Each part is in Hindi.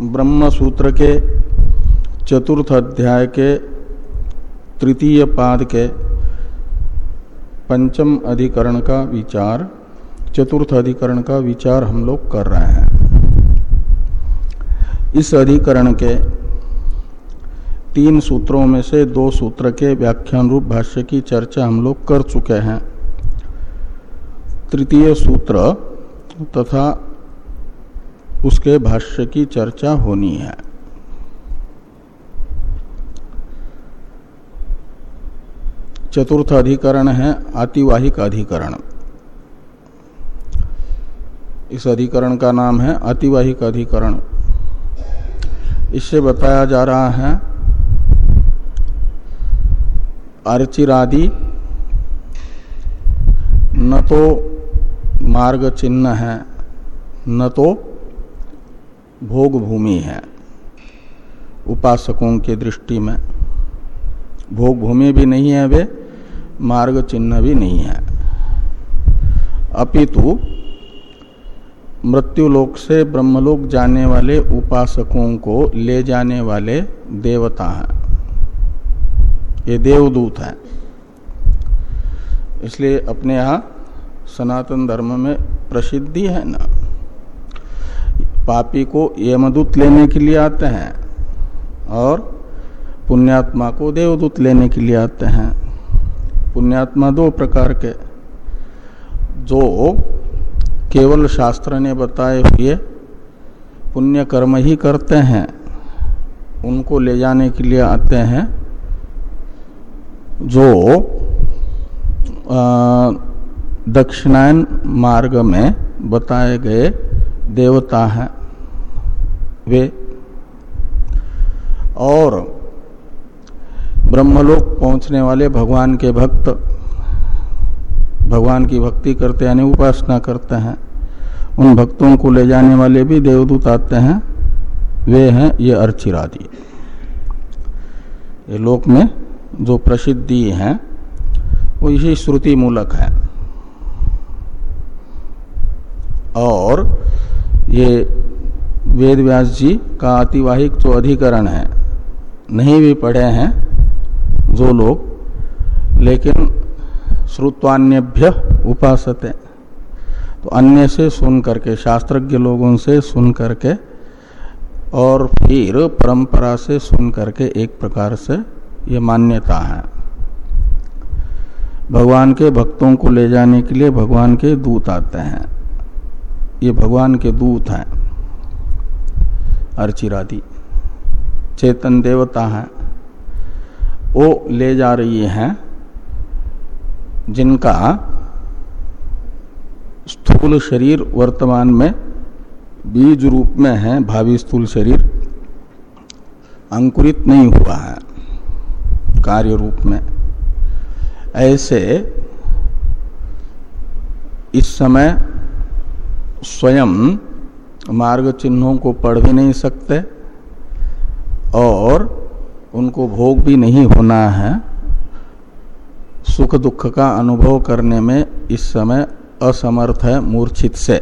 ब्रह्म सूत्र के चतुर्थ अध्याय के तृतीय पाद के पंचम अधिकरण का विचार, चतुर्थ अधिकरण का विचार हम लोग कर रहे हैं। इस अधिकरण के तीन सूत्रों में से दो सूत्र के व्याख्यान रूप भाष्य की चर्चा हम लोग कर चुके हैं। तृतीय सूत्र तथा उसके भाष्य की चर्चा होनी है। चतुर्थ अधिकरण है, आतिवाहिक अधिकरण। इस अधिकरण का नाम है अतिवाहिक अधिकरण। इससे बताया जा रहा है अर्चिरादि न तो मार्ग चिन्ह है, न तो भोग भूमि है। उपासकों के दृष्टि में भोग भूमि भी नहीं है वे, मार्ग चिन्ह भी नहीं है। अपितु मृत्युलोक से ब्रह्मलोक जाने वाले उपासकों को ले जाने वाले देवता हैं। ये देवदूत हैं। इसलिए अपने यहाँ सनातन धर्म में प्रसिद्धि है ना। पापी को यमदूत लेने के लिए आते हैं और पुण्यात्मा को देवदूत लेने के लिए आते हैं। पुण्यात्मा दो प्रकार के, जो केवल शास्त्र ने बताए हुए पुण्य कर्म ही करते हैं, उनको ले जाने के लिए आते हैं, जो दक्षिणायन मार्ग में बताए गए देवता हैं वे। और ब्रह्मलोक पहुँचने वाले भगवान के भक्त, भगवान की भक्ति करते यानी उपासना करते हैं, उन भक्तों को ले जाने वाले भी देवदूत आते हैं, वे हैं ये अर्चिरादि। ये लोक में जो प्रसिद्धि है, वो इसी श्रुति मूलक है। और ये वेद व्यास जी का अतिवाहिक जो अधिकरण है, नहीं भी पढ़े हैं जो लोग, लेकिन श्रुत्वान्यभ्य उपासते। तो अन्य से सुन करके, शास्त्रज्ञ लोगों से सुन करके, और फिर परंपरा से सुन करके एक प्रकार से ये मान्यता है। भगवान के भक्तों को ले जाने के लिए भगवान के दूत आते हैं। ये भगवान के दूत हैं। अर्चिरादि। चेतन देवता हैं। वो ले जा रही हैं, जिनका स्थूल शरीर वर्तमान में बीज रूप में है, भावी स्थूल शरीर, अंकुरित नहीं हुआ है, कार्य रूप में। ऐसे इस समय स्वयं मार्ग चिन्हों को पढ़ भी नहीं सकते और उनको भोग भी नहीं होना है। सुख दुख का अनुभव करने में इस समय असमर्थ है मूर्छित से।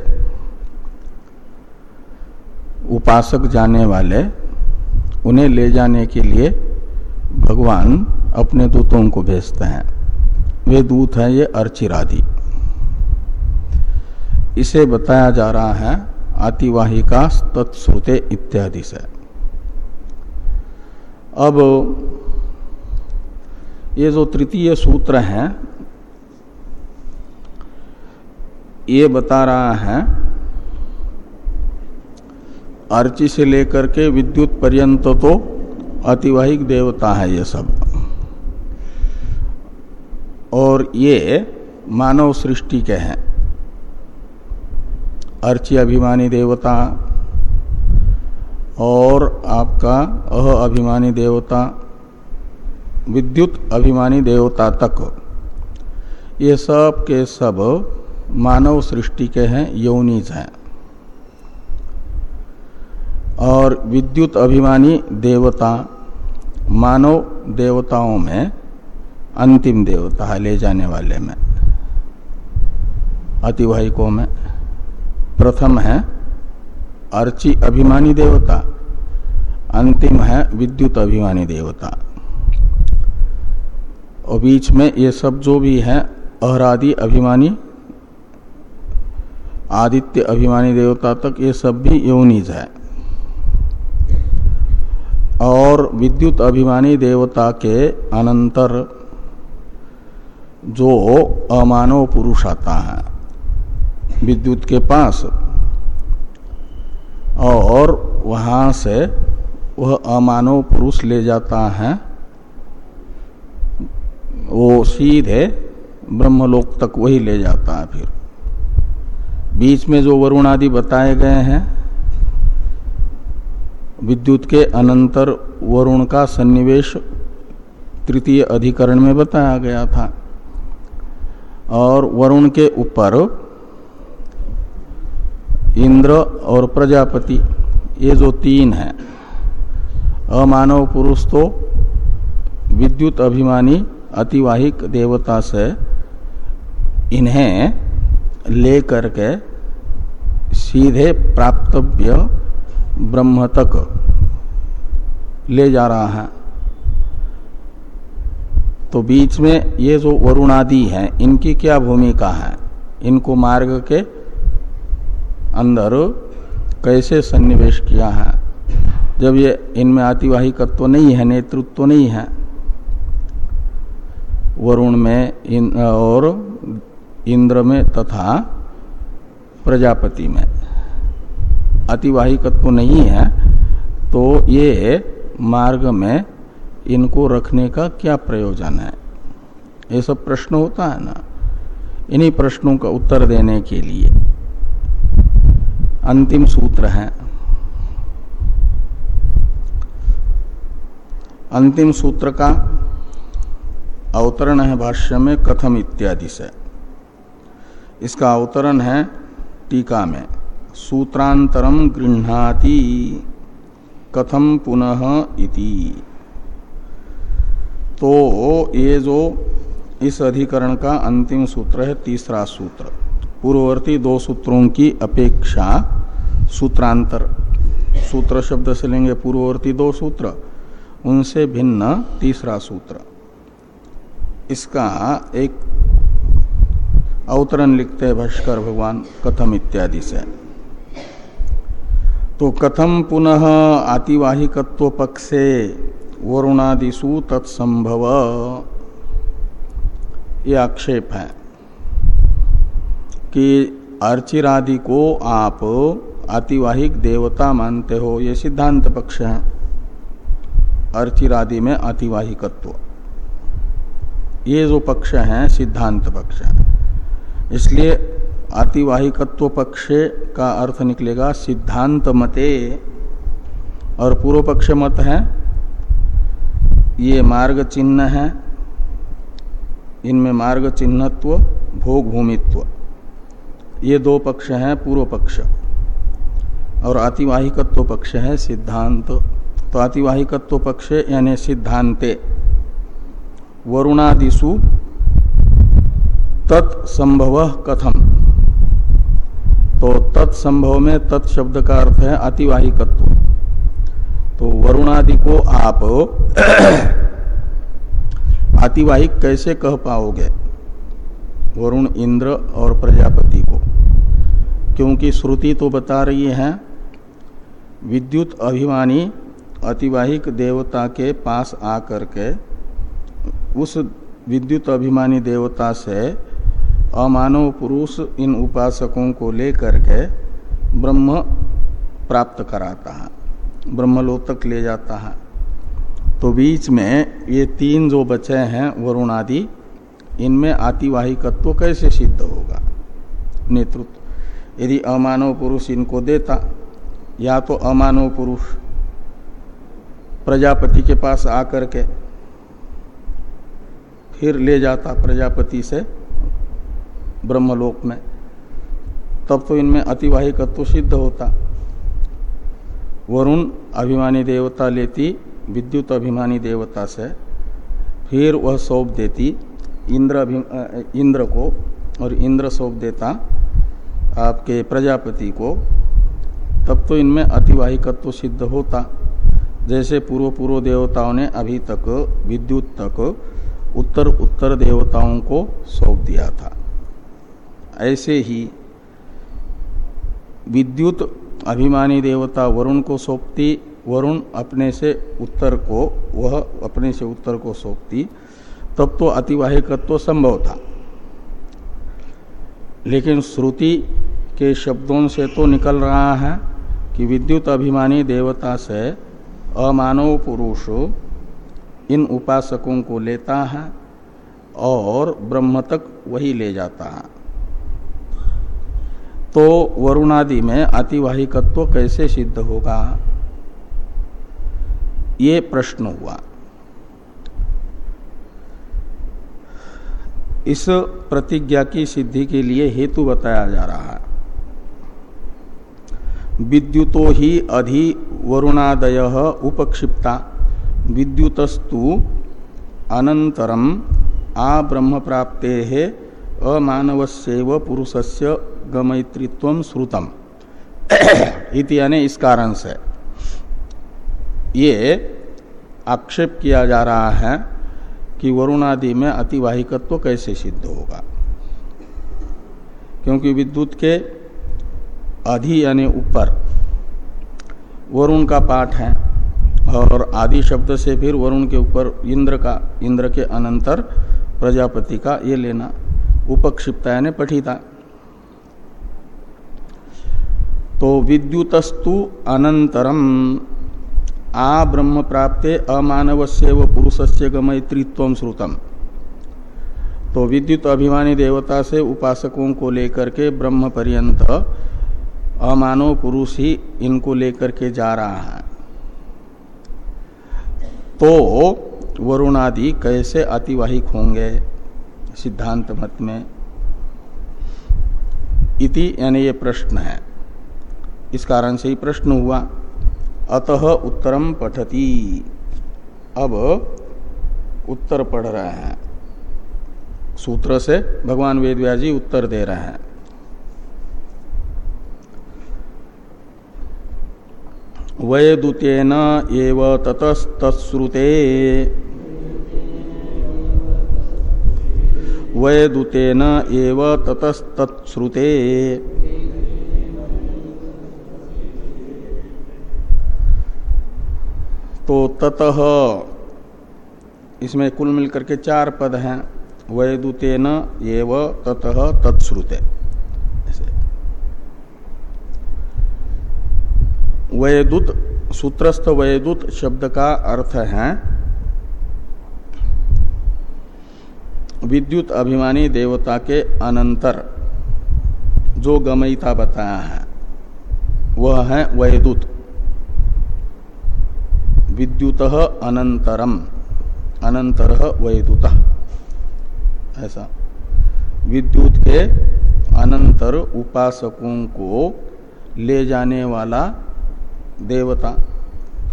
उपासक जाने वाले, उन्हें ले जाने के लिए भगवान अपने दूतों को भेजते हैं। वे दूत हैं ये अर्चिरादि। इसे बताया जा रहा है आतिवाहिका तत्श्रुते इत्यादि से। अब ये जो तृतीय सूत्र है, ये बता रहा है अर्ची से लेकर के विद्युत पर्यंत तो अतिवाहिक देवता है ये सब। और ये मानव सृष्टि के हैं। अर्ची अभिमानी देवता और आपका अह अभिमानी देवता, विद्युत अभिमानी देवता तक। ये सब के सब मानव सृष्टि के हैं, यौनिज हैं। और विद्युत अभिमानी देवता मानव देवताओं में अंतिम देवता है, ले जाने वाले में, अतिवाहिकों में। प्रथम है अर्ची अभिमानी देवता, अंतिम है विद्युत अभिमानी देवता। और बीच में ये सब जो भी है, अहरादि अभिमानी, आदित्य अभिमानी देवता तक ये सब भी योनिज है। और विद्युत अभिमानी देवता के अनंतर जो अमानव पुरुष आता है। विद्युत के पास। और वहाँ से वह अमानव पुरुष ले जाता है। वो सीधे ब्रह्मलोक तक वही ले जाता है फिर। बीच में जो वरुण आदि बताए गए हैं, विद्युत के अनंतर वरुण का सन्निवेश तृतीय अधिकरण में बताया गया था। और वरुण के ऊपर इंद्र और प्रजापति, ये जो तीन है, अमानव पुरुष तो विद्युत अभिमानी अतिवाहिक देवता से इन्हें लेकर के सीधे प्राप्तव्य ब्रह्म तक ले जा रहा है। तो बीच में ये जो वरुणादि हैं, इनकी क्या भूमिका है? इनको मार्ग के अंदर कैसे सन्निवेश किया है? जब ये इनमें आतिवाहिकत्व तो नहीं है, नेतृत्व तो नहीं है, वरुण में इन, और इंद्र में तथा प्रजापति में अतिवाहिकत्व तो नहीं है तो ये मार्ग में इनको रखने का क्या प्रयोजन है? ये सब प्रश्न होता है ना? इन्हीं प्रश्नों का उत्तर देने के लिए। अंतिम सूत्र है। अंतिम सूत्र का अवतरण है भाष्य में कथम इत्यादि से। इसका अवतरण है टीका में। सूत्रांतरम गृह्णाति कथम पुनः इति। तो ये जो इस अधिकरण का अंतिम सूत्र है, तीसरा सूत्र। पूर्ववर्ती दो सूत्रों की अपेक्षा सूत्रांतर। सूत्र शब्द से लेंगे पूर्ववर्ती दो सूत्र, उनसे भिन्न तीसरा सूत्र। इसका एक अवतरण लिखते हैं भाष्कर भगवान, कथम इत्यादि से। तो कथम पुनः आतिवाहिकत्व पक्षे वरुणादिशु तत्संभव। ये आक्षेप है। कि अर्चिरादि को आप आतिवाहिक देवता मानते हो, ये सिद्धांत पक्ष है। अर्चिरादि में आतिवाहिकत्व ये जो पक्ष है, सिद्धांत पक्ष है। इसलिए आतिवाहिकत्व पक्ष का अर्थ निकलेगा सिद्धांत मते। और पूर्व पक्ष मत है, ये मार्ग चिन्ह है। इनमें मार्ग चिन्हत्व, भोग भूमित्व। ये दो पक्ष हैं, पूर्व पक्ष और आतिवाहिकत्व पक्ष है, सिद्धांत। तो आतिवाहिकत्व पक्ष यानी सिद्धांते। वरुणादिशु तत्संभव कथम। तो तत्संभव में तत्शब्द का अर्थ है आतिवाहिकत्व। तो वरुणादि को आप आतिवाहिक कैसे कह पाओगे? वरुण, इंद्र और प्रजापति। क्योंकि श्रुति तो बता रही है, विद्युत अभिमानी अतिवाहिक देवता के पास आकर के, उस विद्युत अभिमानी देवता से अमानव पुरुष इन उपासकों को लेकर के ब्रह्म प्राप्त कराता है ब्रह्मलोक तक ले जाता है। तो बीच में ये तीन जो बचे हैं वरुण आदि इनमें आतिवाहिकत्व कैसे सिद्ध होगा? नेतृत्व। यदि अमानव पुरुष इनको देता, या तो अमानव पुरुष प्रजापति के पास आकर के फिर ले जाता प्रजापति से ब्रह्मलोक में, तब तो इनमें अतिवाहिकत्व सिद्ध होता। वरुण अभिमानी देवता लेती, विद्युत अभिमानी देवता से फिर वह सौंप देती, इंद्र इंद्र को और इंद्र सौंप देता। आपके प्रजापति को, तब तो इनमें अतिवाहिकत्व सिद्ध होता। जैसे पूर्व पूर्व देवताओं ने अभी तक विद्युत तक उत्तर उत्तर देवताओं को सौंप दिया था। ऐसे ही विद्युत अभिमानी देवता वरुण को सौंपती, वरुण अपने से उत्तर को, वह अपने से उत्तर को सौंपती, तब तो अतिवाहिकत्व संभव था। लेकिन श्रुति के शब्दों से तो निकल रहा है कि विद्युत अभिमानी देवता से अमानव पुरुष इन उपासकों को लेता है और ब्रह्म तक वही ले जाता है। तो वरुणादि में अतिवाहिकत्व कैसे सिद्ध होगा? ये प्रश्न हुआ। इस प्रतिज्ञा की सिद्धि के लिए हेतु बताया जा रहा है। विद्युतो ही अधि वरुणादय उपक्षिप्ता। विद्युतस्तु अनंतरम आ ब्रह्म प्राप्ते अमानवस्यव पुरुषस्य गमयित्व श्रुतम। इति यानी इस कारण से। ये आक्षेप किया जा रहा है कि वरुणादि में अतिवाहिकत्व कैसे सिद्ध होगा? क्योंकि विद्युत के अधि यानी ऊपर वरुण का पाठ है, और आदि शब्द से फिर वरुण के ऊपर इंद्र का, इंद्र के अनंतर प्रजापति का ये लेना उपक्षिप्ता यानी पठिता तो विद्युतस्तु अनंतरम आ ब्रह्म प्राप्ते अमानव से व पुरुष से गमयित्व श्रुतम। तो विद्युत अभिमानी देवता से उपासकों को लेकर के ब्रह्म पर्यंत अमानव पुरुष ही इनको लेकर के जा रहा है। तो वरुणादि कैसे अतिवाहिक होंगे सिद्धांत मत में? इति यानी ये प्रश्न है। इस कारण से ही प्रश्न हुआ। अतः उत्तरम पठती। अब उत्तर पढ़ रहे हैं। सूत्र से भगवान वेद जी उत्तर दे रहे हैं। वयदुतेन एव ततस्तश्रुते। वयदुतेन एव ततस्तत्श्रुते। तो ततः, इसमें कुल मिलकर के चार पद हैं। वैदुतेन एव ततः तत्श्रुते। वैदुत, सूत्रस्थ वैदुत शब्द का अर्थ है, विद्युत अभिमानी देवता के अनंतर। जो गमयिता बताया है, वह है वैदुत। विद्युत अनंतरम अनंतर वैदुत। ऐसा। विद्युत के अनंतर उपासकों को ले जाने वाला देवता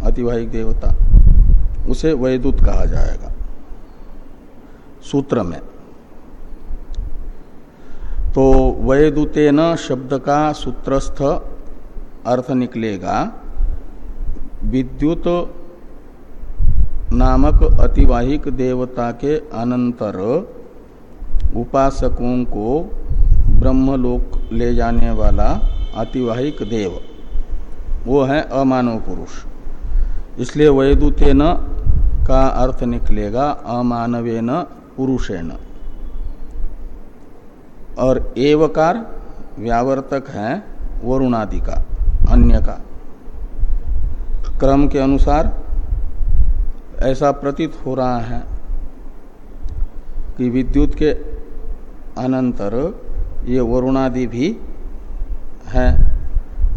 अतिवाहिक देवता, उसे वैदुत कहा जाएगा। सूत्र में। तो वैदुतेन शब्द का सूत्रस्थ अर्थ निकलेगा, विद्युत नामक अतिवाहिक देवता के अनंतर उपासकों को ब्रह्मलोक ले जाने वाला अतिवाहिक देव। वो है अमानव पुरुष। इसलिए वैदुतेन का अर्थ निकलेगा अमानवेन पुरुषेण। और एवकार व्यावर्तक है वरुणादि का अन्य का क्रम के अनुसार ऐसा प्रतीत हो रहा है कि विद्युत के अनंतर ये वरुणादि भी है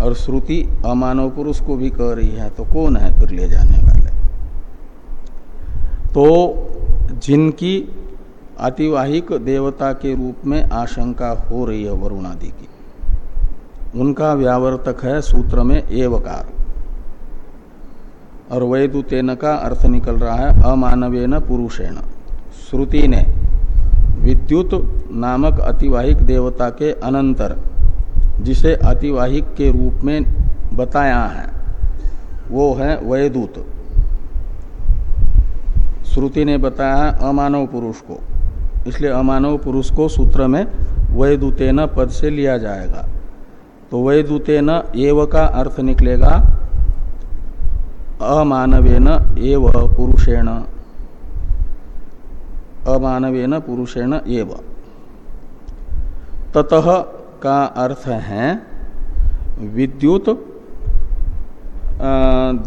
और श्रुति अमानव पुरुष को भी कह रही है तो कौन है फिर ले जाने वाले? तो जिनकी अतिवाहिक देवता के रूप में आशंका हो रही है वरुणादि की, उनका व्यावर्तक है सूत्र में एवकार। और वैदुतेन का अर्थ निकल रहा है अमानवेन पुरुषेण। श्रुति ने विद्युत नामक अतिवाहिक देवता के अनंतर, जिसे अतिवाहिक के रूप में बताया है, वो है वैदूत। श्रुति ने बताया है अमानव पुरुष को, इसलिए अमानव पुरुष को सूत्र में वैदूतेन पद से लिया जाएगा। तो वैदूतेन एव का अर्थ निकलेगा अमानवेन एव पुरुषेण। अमानवेन पुरुषेण एव। ततः का अर्थ है, विद्युत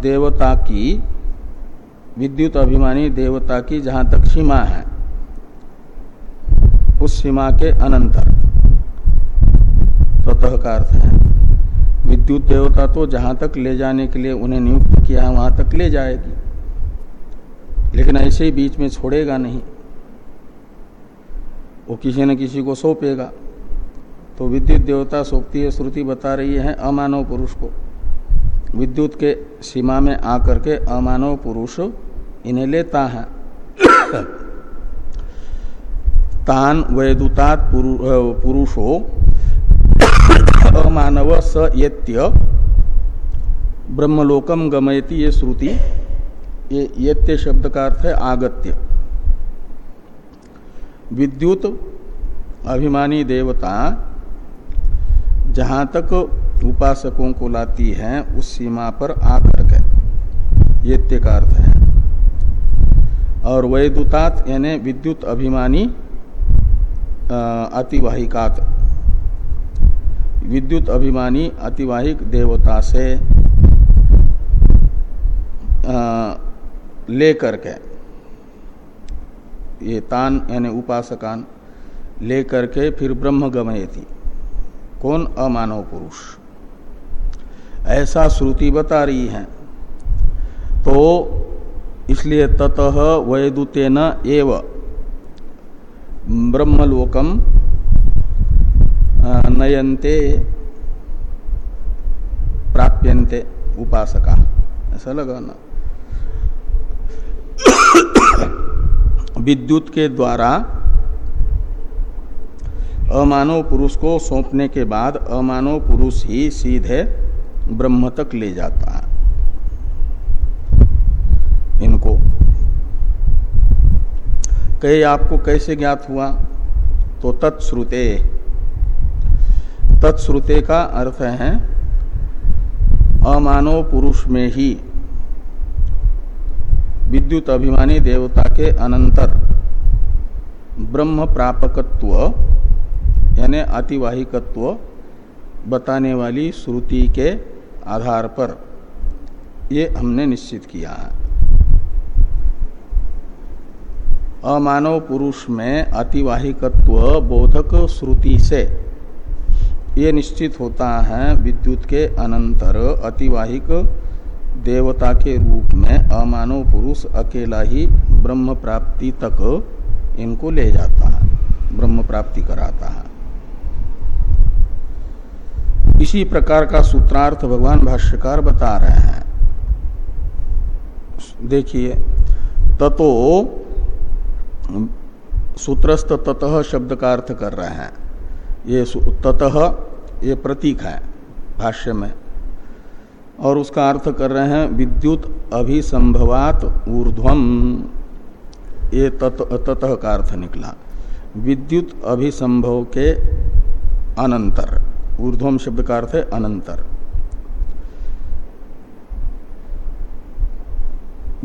देवता की, विद्युत अभिमानी देवता की जहाँ तक सीमा है, उस सीमा के अनंतर। ततः का अर्थ है। विद्युत देवता तो जहाँ तक ले जाने के लिए उन्हें नियुक्त किया है, वहाँ तक ले जाएगी। लेकिन ऐसे ही बीच में छोड़ेगा नहीं। वो किसी न किसी को सौंपेगा। तो विद्युत देवता सोपती है, श्रुति बता रही है अमानव पुरुष को। विद्युत के सीमा में आकर के अमानव पुरुष इन्हें लेता है। तान वैदुतात पुरुषो अमानव स यत्य ब्रह्मलोकम गमयती ये श्रुति। ये यत्य शब्द का अर्थ है आगत्य। विद्युत अभिमानी देवता जहाँ तक उपासकों को लाती है, उस सीमा पर आकर के ये का अर्थ है। और वैदुतात यानी विद्युत अभिमानी अतिवाहिकात। विद्युत अभिमानी अतिवाहिक देवता से लेकर के, ये तान यानी उपासकान, लेकर के फिर ब्रह्म गमयती। कौन अमानव पुरुष? ऐसा श्रुति बता रही है। तो इसलिए ततः वैदुतेन एव ब्रह्मलोकम नयन्ते, प्राप्यन्ते उपासका। ऐसा लगाना विद्युत के द्वारा अमानव पुरुष को सौंपने के बाद अमानव पुरुष ही सीधे ब्रह्म तक ले जाता है। इनको। कहे, आपको कैसे ज्ञात हुआ? तो तत्श्रुते तत्श्रुते का अर्थ है अमानव पुरुष में ही विद्युत अभिमानी देवता के अनंतर ब्रह्म प्रापकत्व, यानी अतिवाहिकत्व बताने वाली श्रुति के आधार पर ये हमने निश्चित किया है। अमानव पुरुष में अतिवाहिकत्व बोधक श्रुति से ये निश्चित होता है विद्युत के अनंतर अतिवाहिक देवता के रूप में अमानव पुरुष अकेला ही ब्रह्म प्राप्ति तक इनको ले जाता है, ब्रह्म प्राप्ति कराता है। इसी प्रकार का सूत्रार्थ भगवान भाष्यकार बता रहे हैं। देखिए, ततो, सूत्रस्थ ततः शब्द का अर्थ कर रहे हैं। ये ततः ये प्रतीक है भाष्य में। और उसका अर्थ कर रहे हैं विद्युत अभिसंभवात ऊर्ध्वम। ये तत, ततः का अर्थ निकला। विद्युत अभिसंभव के अनंतर। ऊर्ध्वम शब्द का अर्थ है अनंतर।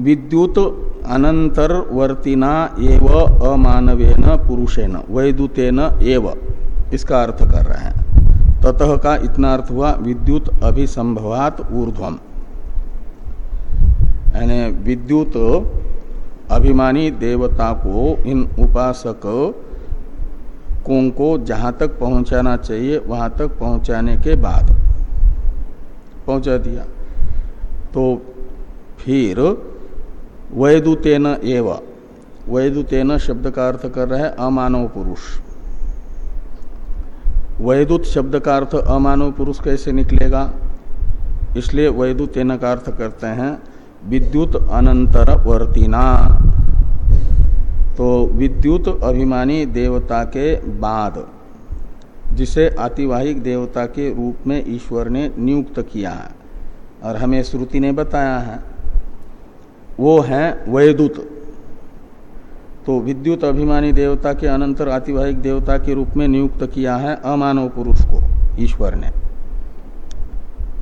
विद्युत अनंतरवर्तिना एव अमानवेन पुरुषेन वैद्युतेन एव। इसका अर्थ कर रहे हैं। ततः का इतना अर्थ हुआ, विद्युत अभिसंभवात ऊर्ध्वम। यानी विद्युत अभिमानी देवता को, इन उपासक लोगों को जहाँ तक पहुंचाना चाहिए, वहाँ तक पहुँचाने के बाद पहुँचा दिया। तो फिर वैदुतेन एव, वैदुतेन शब्द का अर्थ कर रहे अमानव पुरुष। वैदुत शब्द का अर्थ अमानव पुरुष कैसे निकलेगा? इसलिए वैदुतेन का अर्थ करते हैं, विद्युत अनंतर वर्तिना तो विद्युत अभिमानी देवता के बाद, जिसे आतिवाहिक देवता के रूप में ईश्वर ने नियुक्त किया है, और हमें श्रुति ने बताया है, वो है वैदुत। तो विद्युत अभिमानी देवता के अनंतर आतिवाहिक देवता के रूप में नियुक्त किया है अमानव पुरुष को, ईश्वर ने।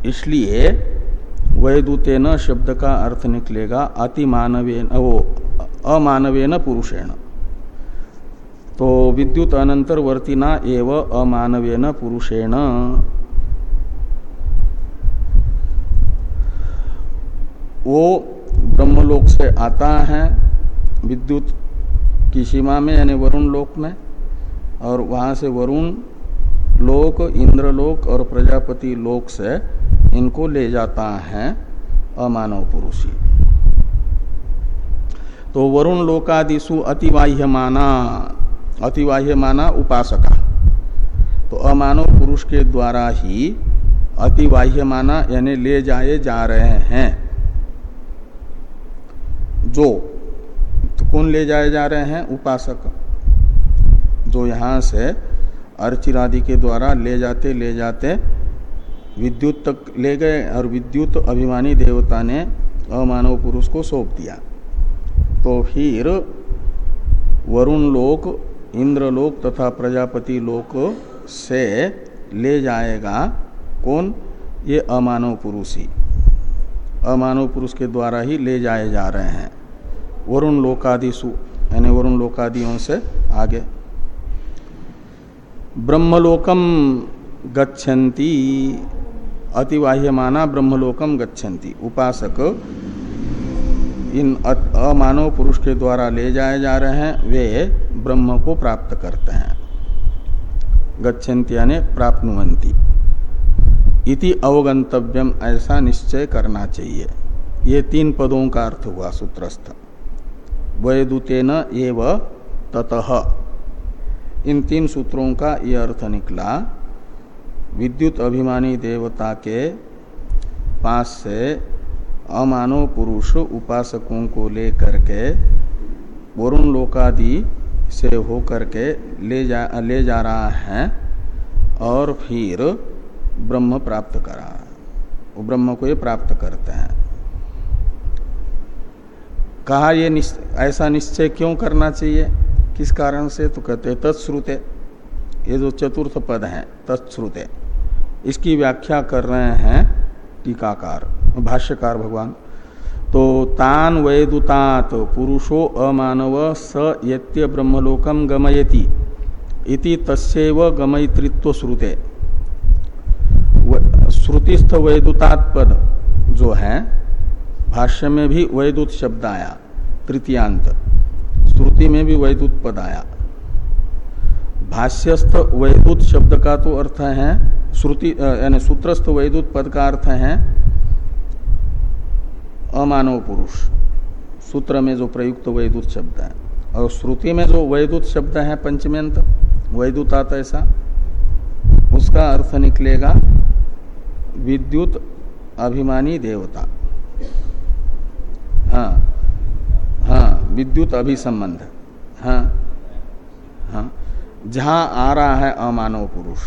इसलिए वैदूतेन शब्द का अर्थ निकलेगा अतिमानवे वो, अमानवेन पुरुषेण। तो विद्युत अनंतर वर्तिना एव अमानवेन पुरुषेण। वो ब्रह्मलोक से आता है, विद्युत की सीमा में, यानी वरुण लोक में, और वहाँ से वरुण लोक, इंद्रलोक और प्रजापति लोक से इनको ले जाता है अमानव पुरुषी। तो वरुण लोकादिशु अतिवाह्य माना अतिवाह्य माना उपासका। तो अमानव पुरुष के द्वारा ही अतिवाह्य माना यानी ले जाए जा रहे हैं। जो कौन ले जाए जा रहे हैं? उपासक। जो यहाँ से अर्चिरादि के द्वारा ले जाते ले जाते, विद्युत तक ले गए और विद्युत अभिमानी देवता ने अमानव पुरुष को सौंप दिया। तो फिर वरुण लोक इंद्रलोक तथा प्रजापति लोक से ले जाएगा कौन? ये अमानव पुरुष ही। अमानव पुरुष के द्वारा ही ले जाए जा रहे हैं। वरुण लोकादिशु यानी वरुण लोकादियों से आगे। ब्रह्मलोकम गच्छन्ति अतिवाह्यमाना ब्रह्मलोकम गच्छन्ति। उपासक इन अमानव पुरुष के द्वारा ले जाए जा रहे हैं, वे ब्रह्म को प्राप्त करते हैं। गच्छन्ति यानी प्राप्नुवंती इति अवगंतव्यम ऐसा निश्चय करना चाहिए। ये तीन पदों का अर्थ हुआ सूत्रस्थ। वैदुतेन एव ततः। इन तीन सूत्रों का ये अर्थ निकला। विद्युत अभिमानी देवता के पास से अमानव पुरुष उपासकों को ले करके वरुण लोकादि से होकर के ले जा ले जा रहा है और फिर ब्रह्म प्राप्त करा। ब्रह्म को ये प्राप्त करते हैं। कहा ये निश्च, ऐसा निश्चय क्यों करना चाहिए? किस कारण से? तो कहते तत्श्रुते। ये जो चतुर्थ पद है तत्श्रुते। इसकी व्याख्या कर रहे हैं टीकाकार भाष्यकार भगवान। तो तान वैदुतात पुरुषो अमानव स यत्य ब्रह्मलोकम गमयति। इति तस्व गमयित्व श्रुते। श्रुतिस्थ वैदुतात पद जो है भाष्य में भी वैदुत शब्द आया, तृतीयांत। श्रुति में भी वैदुत पद आया। भाष्यस्थ वैदुत शब्द का तो अर्थ है, श्रुति यानी सूत्रस्थ वैदुत पद का अर्थ है, अमानव पुरुष। सूत्र में जो प्रयुक्त वैदुत शब्द है। और श्रुति में जो वैदुत शब्द है पंचमेंत वैदुतात ऐसा, उसका अर्थ निकलेगा, विद्युत अभिमानी देवता। हाँ हाँ विद्युत अभिसंबंध हाँ हाँ जहाँ आ रहा है अमानव पुरुष,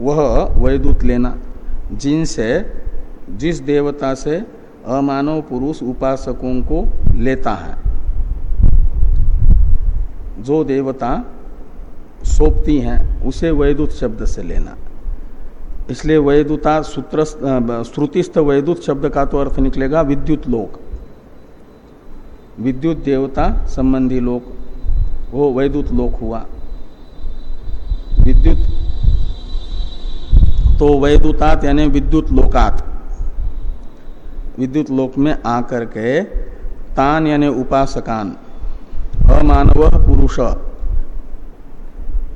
वह वैद्युत लेना, जिनसे, जिस देवता से अमानव पुरुष उपासकों को लेता है, जो देवता सोपती हैं, उसे वैद्युत शब्द से लेना। इसलिए वैदुता सूत्र श्रुतिस्थ वैदुत शब्द का तो अर्थ निकलेगा विद्युत लोक। विद्युत देवता संबंधी लोक, वो वैद्युत लोक हुआ। विद्युत तो वैदुतात यानी विद्युत लोकात। विद्युत लोक में आकर के तान यानी उपासकान, अमानव पुरुष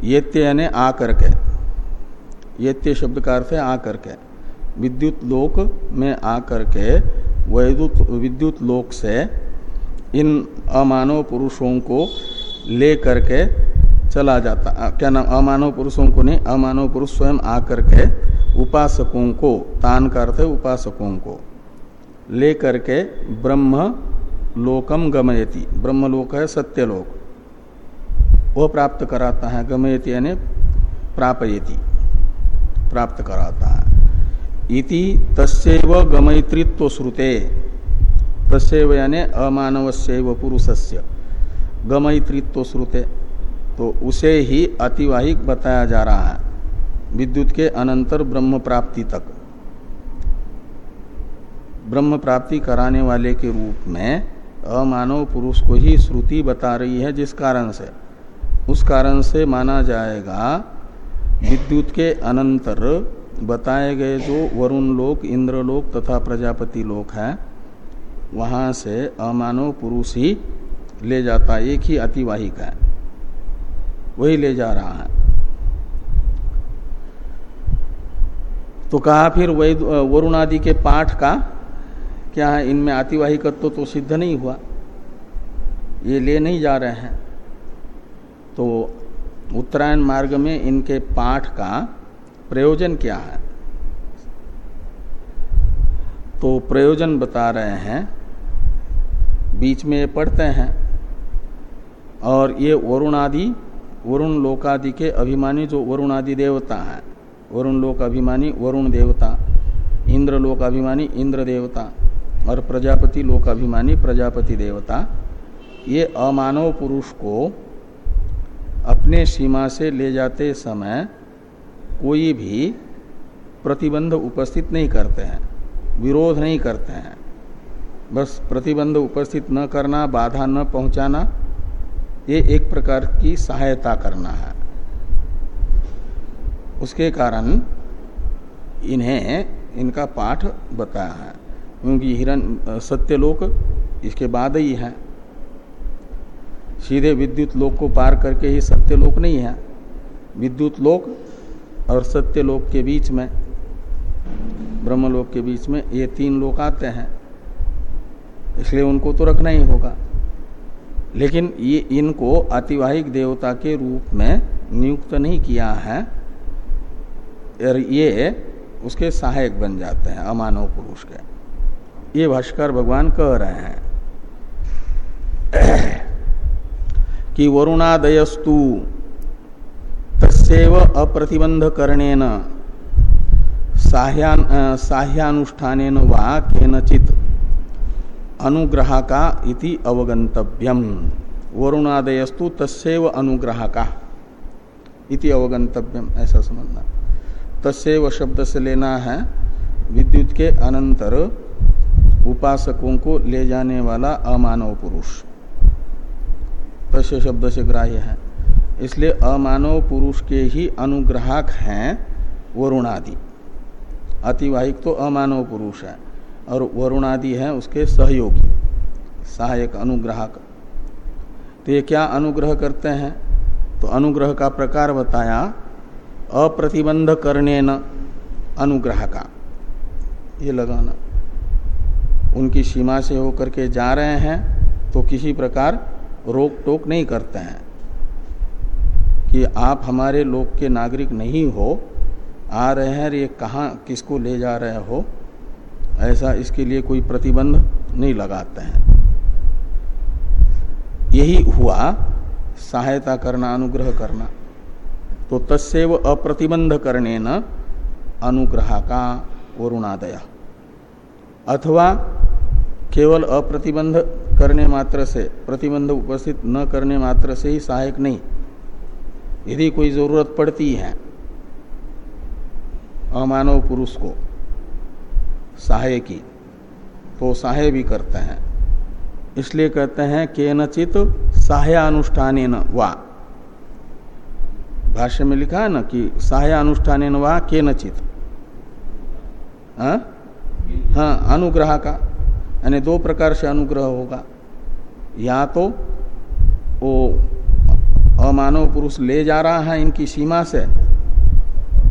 ये यानी आकर के। ये शब्द का अर्थ है आकर के विद्युत लोक में आकर के वैद्युत, विद्युत लोक से इन अमानव पुरुषों को ले करके चला जाता क्या नाम? अमानव पुरुषों को नहीं, अमानव पुरुष स्वयं आकर के उपासकों को, तान का अर्थ है उपासकों को, ले करके ब्रह्म लोकम गमयति। ब्रह्मलोक है सत्यलोक। वह प्राप्त कराता है, गमयति यानी प्रापयति। प्राप्त कराता है। इति तस्व गमयित्व श्रुते तस्व यानी अमानव पुरुषस्य। गमयित्रित्व श्रुते तो उसे ही अतिवाहिक बताया जा रहा है। विद्युत के अनंतर ब्रह्म प्राप्ति तक। ब्रह्म प्राप्ति कराने वाले के रूप में अमानव पुरुष को ही श्रुति बता रही है जिस कारण से। उस कारण से माना जाएगा विद्युत के अनंतर बताए गए जो वरुण लोक, इंद्र लोक तथा प्रजापति लोक है, वहाँ से अमानव पुरुष ही ले जाता, एक ही अतिवाहिक है। वही ले जा रहा है। तो कहा फिर वरुण आदि के पाठ का, क्या है, इनमें अतिवाहिकत्व तो सिद्ध नहीं हुआ। ये ले नहीं जा रहे हैं। तो उत्तरायण मार्ग में इनके पाठ का प्रयोजन क्या है? तो प्रयोजन बता रहे हैं, बीच में ये पढ़ते हैं, और ये वरुण आदि, वरुण लोकादि के अभिमानी जो वरुण आदि देवता है, वरुण लोक अभिमानी, वरुण देवता, इंद्र लोक अभिमानी, इंद्र देवता, और प्रजापति लोक अभिमानी, प्रजापति देवता, ये अमानव पुरुष को अपने सीमा से ले जाते समय कोई भी प्रतिबंध उपस्थित नहीं करते हैं, विरोध नहीं करते हैं। बस प्रतिबंध उपस्थित न करना, बाधा न पहुंचाना, ये एक प्रकार की सहायता करना है। उसके कारण इन्हें, इनका पाठ बताया है, क्योंकि हिरण सत्यलोक इसके बाद ही है। सीधे विद्युत लोक को पार करके ही सत्यलोक नहीं है। विद्युत लोक और सत्यलोक के बीच में, ब्रह्मलोक के बीच में ये तीन लोक आते हैं। इसलिए उनको तो रखना ही होगा। लेकिन ये इनको अतिवाहिक देवता के रूप में नियुक्त नहीं किया है। और ये उसके सहायक बन जाते हैं, अमानव पुरुष के। ये भाष्कर भगवान कह रहे हैं। कि वरुणादयस्तु तस्व अप्रतिबंध करणेन साह्यानुष्ठान वा केनचित अनुग्राहका इति अवगंतव्यम वरुणादयस्तु तस्व अनुग्राहका इति अवगंतव्यम ऐसा समझना तस्व शब्द से लेना है विद्युत के अनंतर उपासकों को ले जाने वाला अमानव पुरुष। तस्य शब्द से ग्राह्य है। इसलिए अमानव पुरुष के ही अनुग्राहक हैं वरुणादि। अतिवाहिक तो अमानव पुरुष है और वरुणादि है उसके सहयोगी, सहायक, अनुग्राहक। तो ये क्या अनुग्रह करते हैं? तो अनुग्रह का प्रकार बताया, अप्रतिबंध करने न अनुग्रह का ये लगाना। उनकी सीमा से होकर के जा रहे हैं तो किसी प्रकार रोक टोक नहीं करते हैं कि आप हमारे लोक के नागरिक नहीं हो, आ रहे हैं ये कहाँ, किसको ले जा रहे हो, ऐसा इसके लिए कोई प्रतिबंध नहीं लगाते हैं। यही हुआ सहायता करना, अनुग्रह करना। तो तस्व अप्रतिबंध करने न अनुग्रह का वरुणादय। अथवा केवल अप्रतिबंध करने मात्र से प्रतिबंध उपस्थित न करने मात्र से ही सहायक नहीं। यदि कोई ज़रूरत पड़ती है अमानव पुरुष को सहाय की तो सहाय भी करते हैं। इसलिए कहते हैं के नचित सहायानुष्ठान वा। भाष्य में लिखा है ना कि सहायानुष्ठान वा के नचित हाँ, हाँ अनुग्रह का। यानी दो प्रकार से अनुग्रह होगा। या तो वो अमानव पुरुष ले जा रहा है इनकी सीमा से,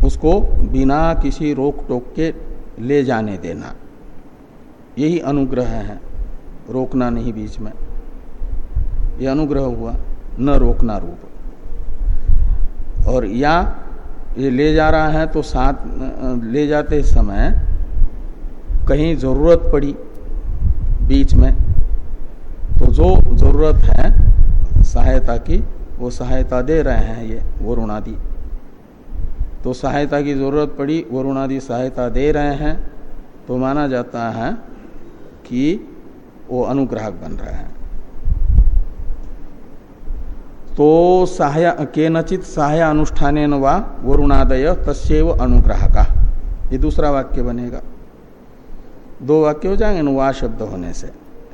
उसको बिना किसी रोक टोक के ले जाने देना। यही अनुग्रह है, रोकना नहीं बीच में। ये अनुग्रह हुआ, न रोकना रूप। और या ये ले जा रहा है तो साथ ले जाते समय कहीं ज़रूरत पड़ी बीच में। तो जो ज़रूरत है, सहायता की, वो सहायता दे रहे हैं ये वरुणादि तो सहायता की ज़रूरत पड़ी, वरुण आदि सहायता दे रहे हैं तो माना जाता है कि वो अनुग्राहक बन रहे हैं। तो सहाय, केनचित सहाय अनुष्ठान व वरुणादय तस्व अनुग्राह का ये दूसरा वाक्य बनेगा। दो वाक्य हो जाएँगे न वा शब्द होने से।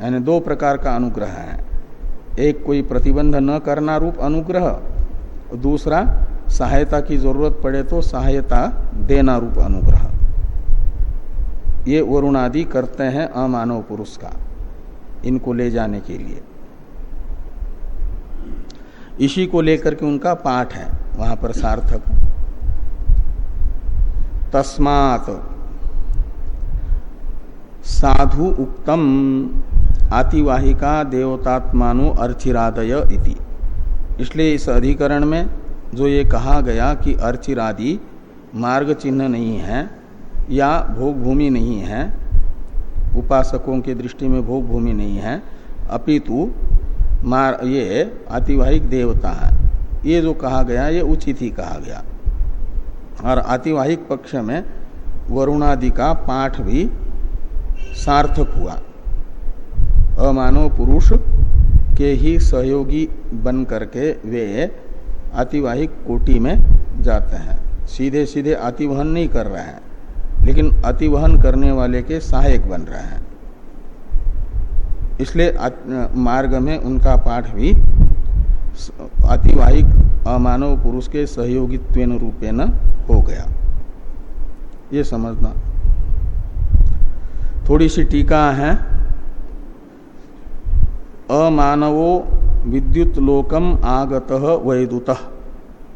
यानी दो प्रकार का अनुग्रह है। एक कोई प्रतिबंध न करना रूप अनुग्रह दूसरा सहायता की ज़रूरत पड़े तो सहायता देना रूप अनुग्रह। ये वरुण आदि करते हैं अमानव पुरुष का, इनको ले जाने के लिए। इसी को लेकर के उनका पाठ है, वहाँ पर सार्थक। तस्मात साधु उक्तम। आतिवाहिका देवतात्मानु अर्चिरादय इति। इसलिए इस अधिकरण में जो ये कहा गया कि अर्चिरादि मार्ग चिन्ह नहीं है या भोग भूमि नहीं है, उपासकों के दृष्टि में भोग भूमि नहीं है, अपितु मार ये आतिवाहिक देवता है। ये जो कहा गया, ये उचित ही कहा गया। और आतिवाहिक पक्ष में वरुणादि का पाठ भी सार्थक हुआ। अमानव पुरुष के ही सहयोगी बन करके वे आतिवाहिक कोटि में जाते हैं। सीधे सीधे अतिवहन नहीं कर रहे हैं, लेकिन अतिवहन करने वाले के सहायक बन रहे हैं। इसलिए मार्ग में उनका पाठ भी अतिवाहिक अमानव पुरुष के सहयोगित्व रूपेण हो गया। ये समझना। थोड़ी सी टीका है। अमानवो विद्युत लोकम आगत वैदुत।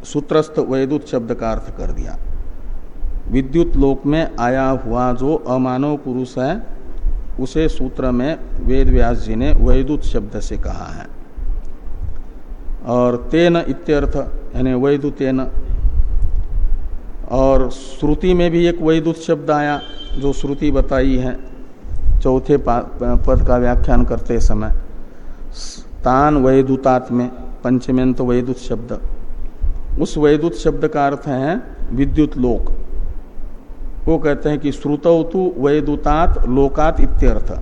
सूत्रस्थ वैदुत शब्द का अर्थ कर दिया। विद्युत लोक में आया हुआ जो अमानव पुरुष है, उसे सूत्र में वेद व्यास जी ने वैदुत शब्द से कहा है। और तेन इत्यर्थ, यानी वैदुतेन। और श्रुति में भी एक वैदुत शब्द आया, जो श्रुति बताई है। चौथे पद का व्याख्यान करते समय, तान वैदुतात में पंचमेंत वैदुत शब्द। उस वैदुत शब्द का अर्थ है विद्युत लोक। वो कहते हैं कि श्रुतौतु वैदुतात लोकात इत्यर्थ।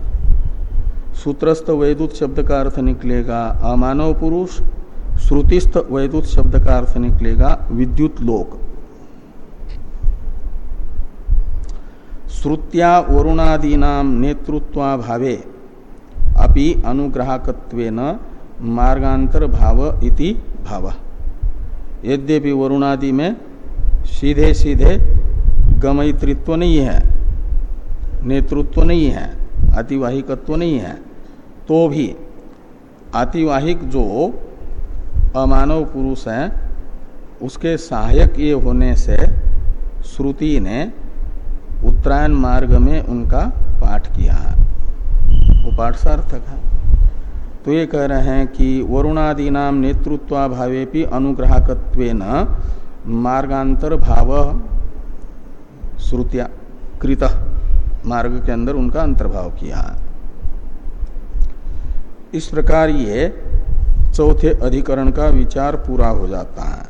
सूत्रस्थ वैदुत शब्द का अर्थ निकलेगा अमानव पुरुष, श्रुतिस्थ वैदुत शब्द का अर्थ निकलेगा विद्युत लोक। श्रुत्या वरुणादीना नेतृत्वाभावे अपि अनुग्राहकत्वेन मार्गांतर भाव इति भाव। यद्यपि वरुणादि में सीधे सीधे गमयित्व नहीं है, नेतृत्व नहीं है, अतिवाहिकत्व नहीं है तो भी अतिवाहिक जो अमानव पुरुष है, उसके सहायक ये होने से श्रुति ने उत्तरायण मार्ग में उनका पाठ किया है। वो पाठ सार्थक है। तो ये कह रहे हैं कि वरुणादीना नेतृत्वाभावे भी अनुग्राहकत्व मार्गांतर भाव श्रुतिया कृत मार्ग के अंदर उनका अंतर्भाव किया इस प्रकार ये चौथे अधिकरण का विचार पूरा हो जाता है।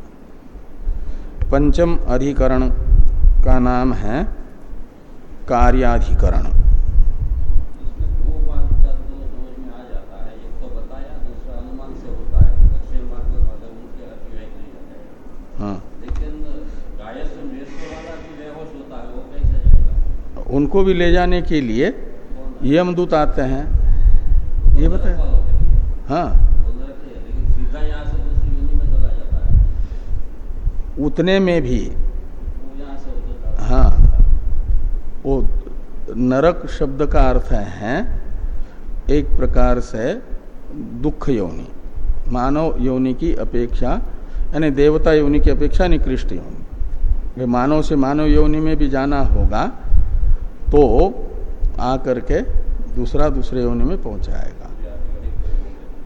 पंचम अधिकरण का नाम है कार्याधिकरण। हाँ। उनको भी ले जाने के लिए यमदूत आते हैं। ये बताए। हाँ। उतने में भी हाँ वो नरक शब्द का अर्थ है एक प्रकार से दुख योनि, मानव योनि की अपेक्षा, यानी देवता योनि की अपेक्षा निकृष्ट योनि। मानव से मानव योनि में भी जाना होगा तो आकर के दूसरा दूसरे योनि में पहुंचाएगा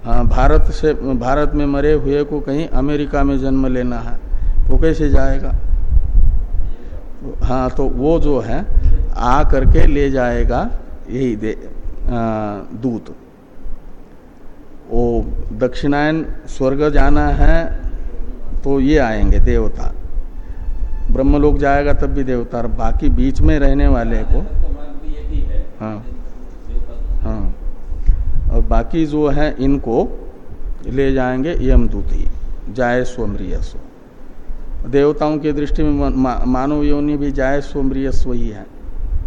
हाँ भारत से, भारत में मरे हुए को कहीं अमेरिका में जन्म लेना है तो कैसे जाएगा? हाँ तो वो जो है आ करके ले जाएगा यही दे दूत। वो दक्षिणायन स्वर्ग जाना है तो ये आएँगे देवता। ब्रह्मलोक जाएगा तब भी देवता और बाकी बीच में रहने वाले को हाँ। हाँ। और बाकी जो है इनको ले जाएँगे यमदूत ही जाय स्वमृयस्व देवताओं की दृष्टि में मानव योनि भी जाय स्वमृयस्व ही है।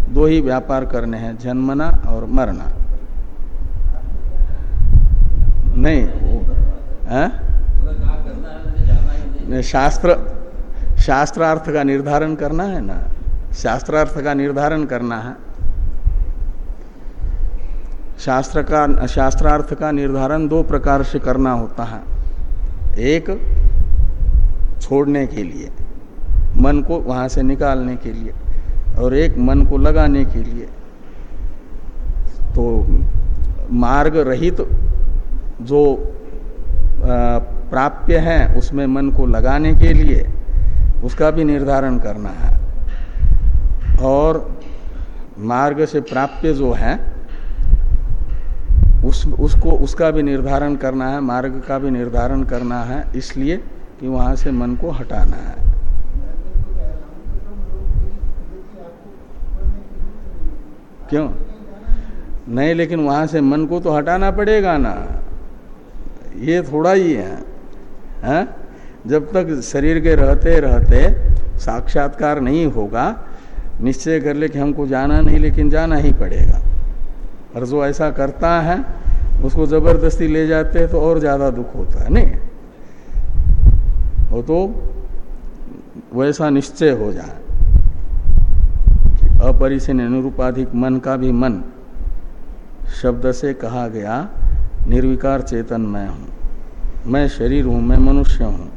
दो ही व्यापार करने हैं, जन्मना और मरना। नहीं, है? शास्त्र, शास्त्रार्थ का निर्धारण करना है ना? शास्त्रार्थ का निर्धारण करना है। शास्त्र का, शास्त्रार्थ का निर्धारण दो प्रकार से करना होता है। एक, छोड़ने के लिए, मन को वहाँ से निकालने के लिए। और एक मन को लगाने के लिए। तो मार्ग रहित तो जो प्राप्य है, उसमें मन को लगाने के लिए उसका भी निर्धारण करना है। और मार्ग से प्राप्य जो है, उस, उसको, उसका भी निर्धारण करना है, मार्ग का भी निर्धारण करना है, इसलिए कि वहाँ से मन को हटाना है। क्यों? नहीं लेकिन वहाँ से मन को तो हटाना पड़ेगा ना। ये थोड़ा ही है, है? जब तक शरीर के रहते रहते साक्षात्कार नहीं होगा निश्चय कर ले कि हमको जाना नहीं लेकिन जाना ही पड़ेगा। और जो ऐसा करता है उसको ज़बरदस्ती ले जाते हैं तो और ज़्यादा दुख होता है नहीं? वो तो वैसा निश्चय हो जाए। अपरिचय अनुरूपाधिक मन का भी मन शब्द से कहा गया, निर्विकार चेतन मैं हूँ। मैं शरीर हूँ, मैं मनुष्य हूँ।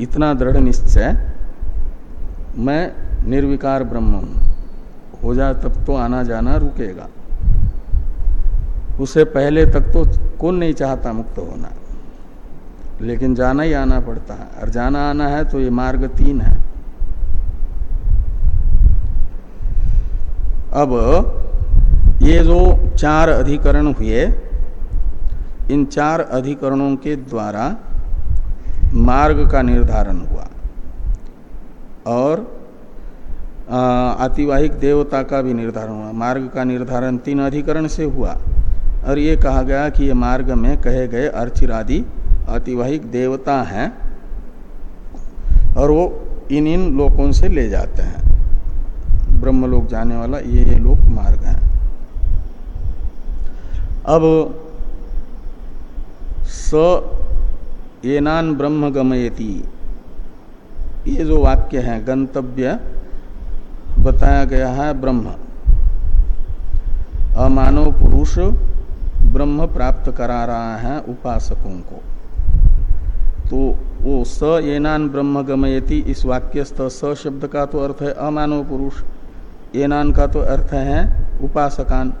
इतना दृढ़ निश्चय, मैं निर्विकार ब्रह्म हूँ। हो जाए तब तो आना जाना रुकेगा। उससे पहले तक तो कौन नहीं चाहता मुक्त होना। लेकिन जाना ही आना पड़ता है। और जाना आना है तो ये मार्ग तीन है। अब ये जो चार अधिकरण हुए, इन चार अधिकरणों के द्वारा मार्ग का निर्धारण हुआ। और आतिवाहिक देवता का भी निर्धारण हुआ। मार्ग का निर्धारण तीन अधिकरण से हुआ। और ये कहा गया कि ये मार्ग में कहे गए अर्चिरादि अतिवाहिक देवता हैं, और वो इन इन लोकों से ले जाते हैं। ब्रह्म लोक जाने वाला ये ये लोक मार्ग है। अब स एनान ब्रह्म गमयती ये जो वाक्य है, गंतव्य बताया गया है ब्रह्म। अमानव पुरुष ब्रह्म प्राप्त करा रहा है उपासकों को। तो वो स एनान ब्रह्म गमयति इस वाक्यस्थ स शब्द का तो अर्थ है अमानव पुरुष। एनान का तो अर्थ है उपासकान।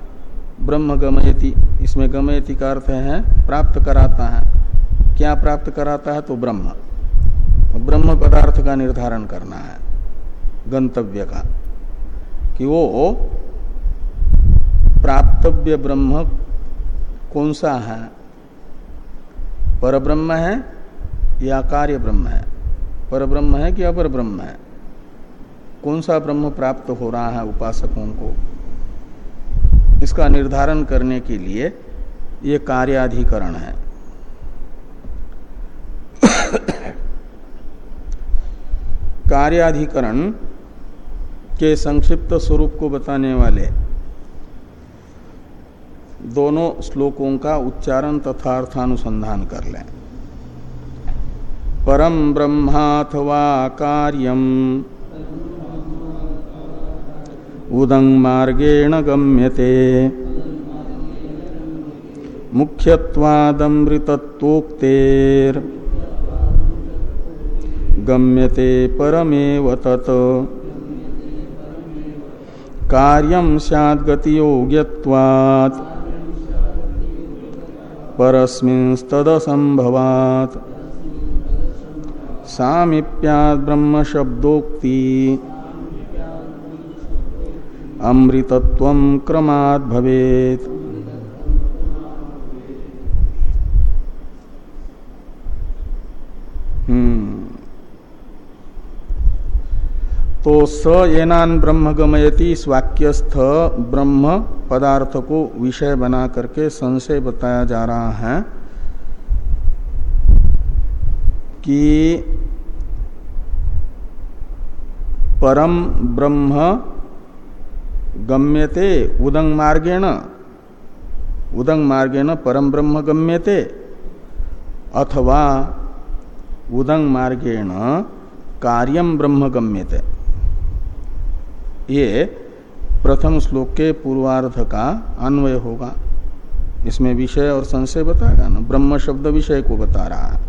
ब्रह्म गमयति, इसमें गमयति का अर्थ है प्राप्त कराता है। क्या प्राप्त कराता है? तो ब्रह्म। ब्रह्म पदार्थ का निर्धारण करना है, गंतव्य का। कि वो प्राप्तव्य ब्रह्म कौन सा है? पर ब्रह्म है या कार्य ब्रह्म है? पर ब्रह्म है कि अपर ब्रह्म है? कौन सा ब्रह्म प्राप्त हो रहा है उपासकों को? इसका निर्धारण करने के लिए ये कार्याधिकरण है। कार्याधिकरण के संक्षिप्त स्वरूप को बताने वाले दोनों श्लोकों का उच्चारण तथा अर्थानुसंधान कर लें। परम ब्रह्माथवा कार्यम। उदंग मार्गेण गम्यते। मुख्यत्वादमृतत्वोक्तेर। गम्यते परमेव तत्। कार्यम सद्गतियोग्यवात् परस्मिंस्तदसंभवात् सामीप्याद ब्रह्म शब्दोक्ति अमृतत्व क्रमात् भवेत हम्म। तो स येनान ब्रह्म गमयति इस वाक्यस्थ ब्रह्म पदार्थ को विषय बना करके संशय बताया जा रहा है कि परम ब्रह्म गम्यते, उदंग मार्गेण उदंग मार्गेण परम ब्रह्म गम्यते, अथवा उदंग मार्गेण कार्यम ब्रह्म गम्यते। ये प्रथम श्लोक के पूर्वार्ध का अन्वय होगा। इसमें विषय और संशय बताएगा ना? ब्रह्म शब्द विषय को बता रहा है।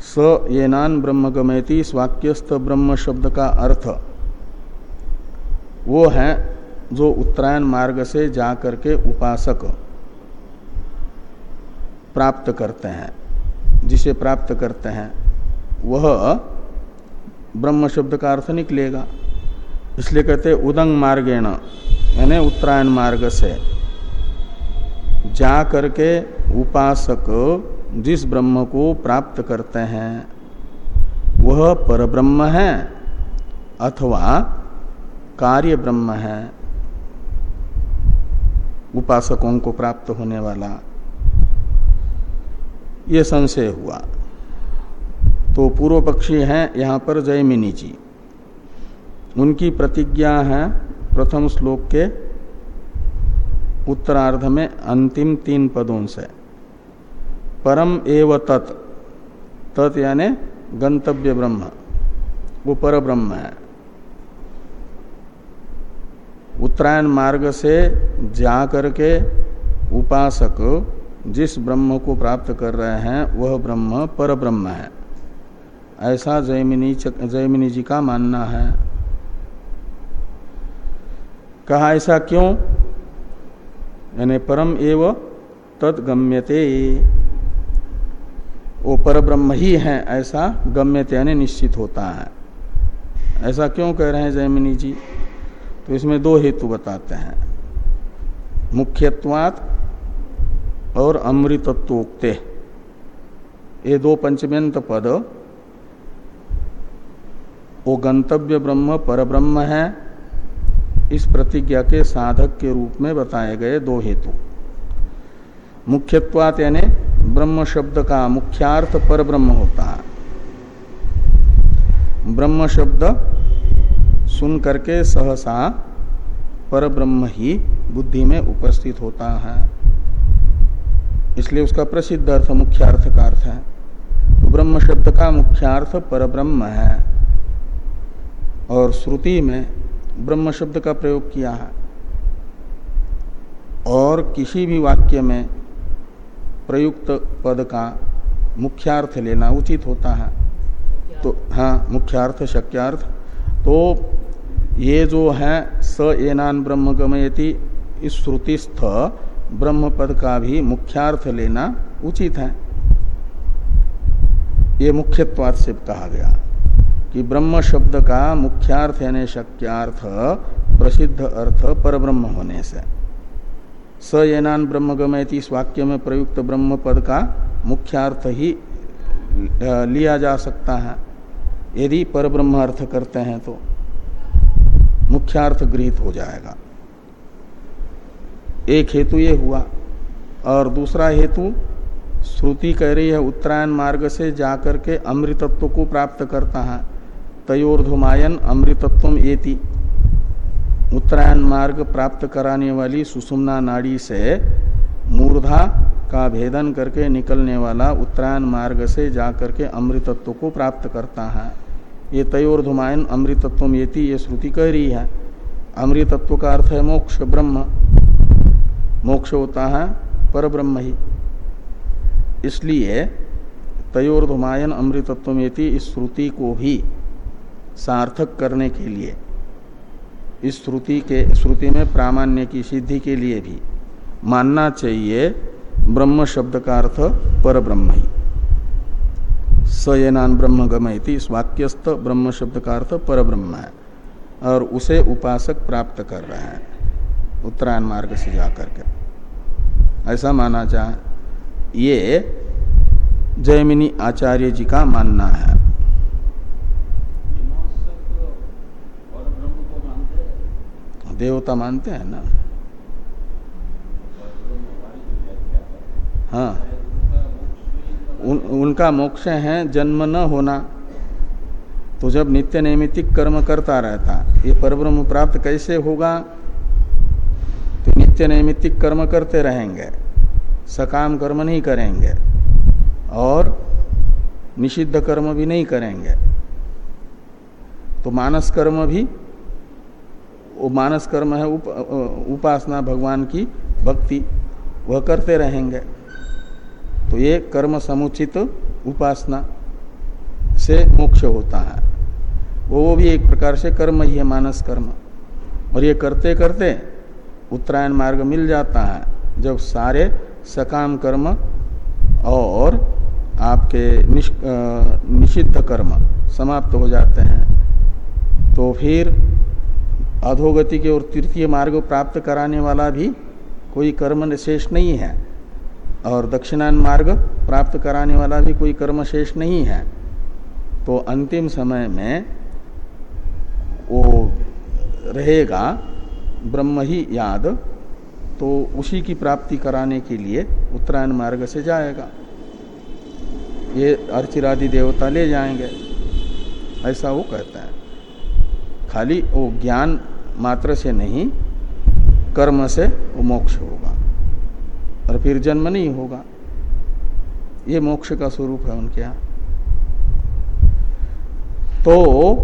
स ये नान ब्रह्म गमयती, स्वाक्यस्थ ब्रह्म शब्द का अर्थ। वो है जो उत्तरायण मार्ग से जाकर के उपासक प्राप्त करते हैं। जिसे प्राप्त करते हैं, वह ब्रह्म शब्द का अर्थ निकलेगा। इसलिए कहते उदंग मार्गेण, यानी उत्तरायण मार्ग से जा करके उपासक जिस ब्रह्म को प्राप्त करते हैं, वह पर ब्रह्म है अथवा कार्य ब्रह्म है, उपासकों को प्राप्त होने वाला। ये संशय हुआ। तो पूर्व पक्षी हैं, यहाँ पर जयमिनी जी। उनकी प्रतिज्ञा है प्रथम श्लोक के उत्तरार्ध में अंतिम तीन पदों से। परम एव तत्। तत् यानी गंतव्य ब्रह्म। वो पर ब्रह्म है। उत्तरायण मार्ग से जा करके उपासक जिस ब्रह्म को प्राप्त कर रहे हैं, वह ब्रह्म पर ब्रह्म है। ऐसा जयमिनी जयमिनी जी का मानना है। कहा, ऐसा क्यों? यानी परम एव तदगम्यते। वो पर ब्रह्म ही है, ऐसा गम्यते यानी निश्चित होता है। ऐसा क्यों कह रहे हैं जयमिनी जी? तो इसमें दो हेतु बताते हैं। मुख्यत्वात और अमृतत्वोक्ते। ये दो पंचम्यंत पद। वो गंतव्य ब्रह्म पर ब्रह्म है। इस प्रतिज्ञा के साधक के रूप में बताए गए दो हेतु। मुख्यत्वात यानी ब्रह्म शब्द का मुख्यार्थ पर ब्रह्म होता है। ब्रह्म शब्द सुन करके सहसा पर ब्रह्म ही बुद्धि में उपस्थित होता है। इसलिए उसका प्रसिद्ध अर्थ मुख्यार्थ का अर्थ है। तो ब्रह्म शब्द का मुख्यार्थ पर ब्रह्म है। और श्रुति में ब्रह्म शब्द का प्रयोग किया है। और किसी भी वाक्य में प्रयुक्त पद का मुख्यार्थ लेना उचित होता है। तो हाँ मुख्यार्थ, शक्यार्थ तो ये जो है, स एनान ब्रह्म गमयति इस श्रुतिस्थ ब्रह्म पद का भी मुख्यार्थ लेना उचित है। ये मुख्यत्वाद से कहा गया कि ब्रह्म शब्द का मुख्यार्थ यानी शक्यार्थ प्रसिद्ध अर्थ पर ब्रह्म होने से। स येनान ब्रह्म गमयती इस वाक्य में प्रयुक्त ब्रह्म पद का मुख्यार्थ ही लिया जा सकता है। यदि पर ब्रह्म अर्थ करते हैं तो। मुख्यार्थ गृहित हो जाएगा। एक हेतु ये हुआ और दूसरा हेतु श्रुति कह रही है, उत्तरायण मार्ग से जाकर के अमृतत्व को प्राप्त करता है। तयोर्धुमायन अमृतत्व एति। उत्तरायण मार्ग प्राप्त कराने वाली सुषुम्ना नाड़ी से मूर्धा का भेदन करके निकलने वाला उत्तरायण मार्ग से जाकर के अमृतत्व को प्राप्त करता है। ये तयोर्धुमायन अमृतत्व येति, ये श्रुति कह रही है। अमृतत्व का अर्थ है मोक्ष, ब्रह्म। मोक्ष होता है पर ब्रह्म ही। इसलिए तयोर्धुमायन अमृतत्व इस श्रुति को भी सार्थक करने के लिए, इस श्रुति के, श्रुति में प्रामाण्य की सिद्धि के लिए भी मानना चाहिए, ब्रह्म शब्द का अर्थ पर ब्रह्म ही। सयनान ब्रह्म गमयती इस वाक्यस्थ ब्रह्म शब्द का अर्थ पर ब्रह्म है, और उसे उपासक प्राप्त कर रहे हैं, उत्तरायण मार्ग से जाकर के। ऐसा माना जाए, ये जयमिनी आचार्य जी का मानना है। देवता मानते हैं ना? हाँ। उन, उनका मोक्ष है जन्म न होना। तो जब नित्य नैमित्तिक कर्म करता रहता ये परब्रह्म प्राप्त कैसे होगा? तो नित्य नैमित्तिक कर्म करते रहेंगे सकाम कर्म नहीं करेंगे और निषिद्ध कर्म भी नहीं करेंगे। तो मानस कर्म भी वो मानस कर्म है उप, उपासना भगवान की भक्ति वह करते रहेंगे। तो ये कर्म समुचित उपासना से मोक्ष होता है। वो भी एक प्रकार से कर्म ही है, मानस कर्म। और ये करते करते उत्तरायण मार्ग मिल जाता है, जब सारे सकाम कर्म और आपके निषिद्ध कर्म समाप्त हो जाते हैं। तो फिर अधोगति के और तृतीय मार्ग प्राप्त कराने वाला भी कोई कर्म शेष नहीं है। और दक्षिणान मार्ग प्राप्त कराने वाला भी कोई कर्म शेष नहीं है। तो अंतिम समय में वो रहेगा, ब्रह्म ही याद तो उसी की प्राप्ति कराने के लिए उत्तरायण मार्ग से जाएगा। ये अर्चिरादि देवता ले जाएँगे। ऐसा वो कहता है। खाली वो ज्ञान मात्र से नहीं, कर्म से वो मोक्ष होगा। और फिर जन्म नहीं होगा। ये मोक्ष का स्वरूप है उनके यहाँ। तो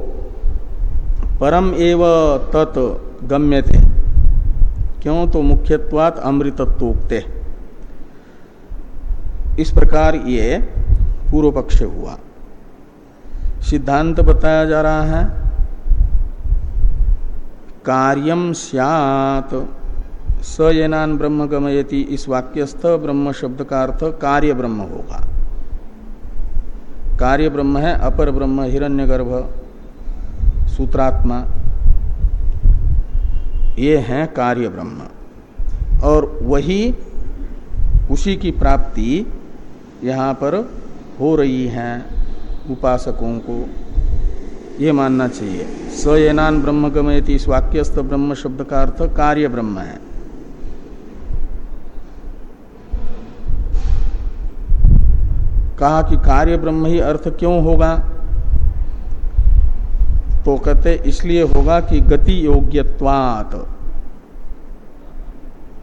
परम एव तत् गम्य थे क्यों? तो मुख्यत्वात अमृतत्वोक्ते। इस प्रकार ये पूर्व पक्ष हुआ। सिद्धांत बताया जा रहा है कार्यम सियात। स येनान ब्रह्म गमयति, इस वाक्यस्थ ब्रह्म शब्द का अर्थ कार्य ब्रह्म होगा। कार्य ब्रह्म है अपर ब्रह्म, हिरण्यगर्भ, सूत्रात्मा। ये हैं कार्य ब्रह्म और वही उसी की प्राप्ति यहाँ पर हो रही है उपासकों को। ये मानना चाहिए। स येनान ब्रह्म गमयती, इस वाक्यस्थ ब्रह्म शब्द का अर्थ कार्य ब्रह्म है। कहा कि कार्य ब्रह्म ही अर्थ क्यों होगा? तो कहते, इसलिए होगा कि गति योग्यत्वात।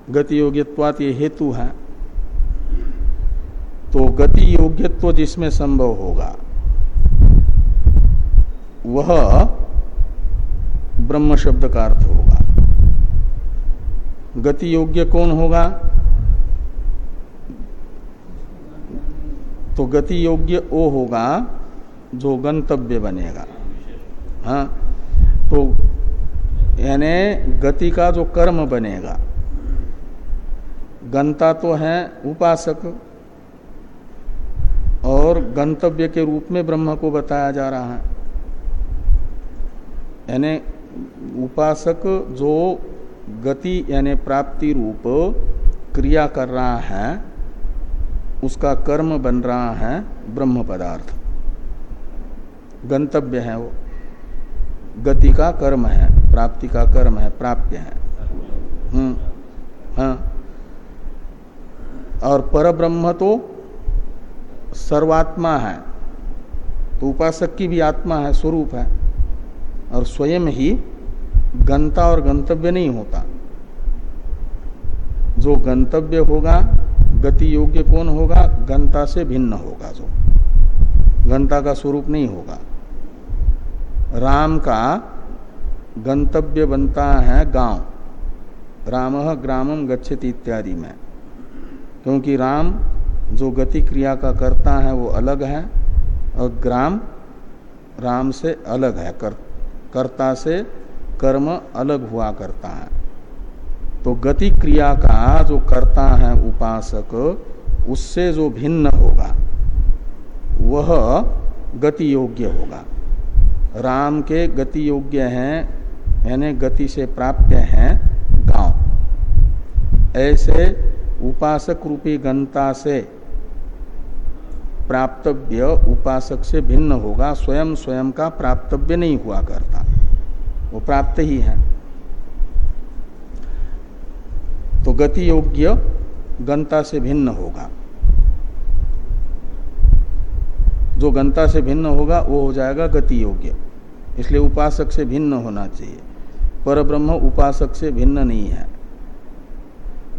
गति योग्यत्वात ये हेतु है। तो गति योग्यत्व जिसमें संभव होगा, वह ब्रह्म शब्द का अर्थ होगा। गति योग्य कौन होगा? तो गति योग्य वो होगा, जो गंतव्य बनेगा। हाँ? तो यानी गति का जो कर्म बनेगा, गंता तो है उपासक, और गंतव्य के रूप में ब्रह्म को बताया जा रहा है। यानी उपासक जो गति यानी प्राप्ति रूप क्रिया कर रहा है उसका कर्म बन रहा है ब्रह्म पदार्थ। गंतव्य है वो। गति का कर्म है, प्राप्ति का कर्म है, प्राप्य है। हम्म हाँ। और पर ब्रह्म तो सर्वात्मा है। तो उपासक की भी आत्मा है, स्वरूप है। और स्वयं ही गंता और गंतव्य नहीं होता। जो गंतव्य होगा गति योग्य कौन होगा? गंता से भिन्न होगा जो। गंता का स्वरूप नहीं होगा। राम का गंतव्य बनता है गाँव। राम ग्रामम गच्छति इत्यादि में। क्योंकि राम जो गति क्रिया का करता है वो अलग है और ग्राम राम से अलग है। कर, कर्ता से कर्म अलग हुआ करता है। तो गति क्रिया का जो करता है उपासक, उससे जो भिन्न होगा, वह गति योग्य होगा। राम के गति योग्य हैं, यानी गति से प्राप्त हैं गाँव। ऐसे उपासक रूपी गंता से प्राप्तव्य उपासक से भिन्न होगा, स्वयं स्वयं का प्राप्तव्य नहीं हुआ करता। वो प्राप्त ही है। तो गति योग्य गंता से भिन्न होगा। जो गंता से भिन्न होगा, वो हो जाएगा गति योग्य। इसलिए उपासक से भिन्न होना चाहिए। पर ब्रह्म उपासक से भिन्न नहीं है।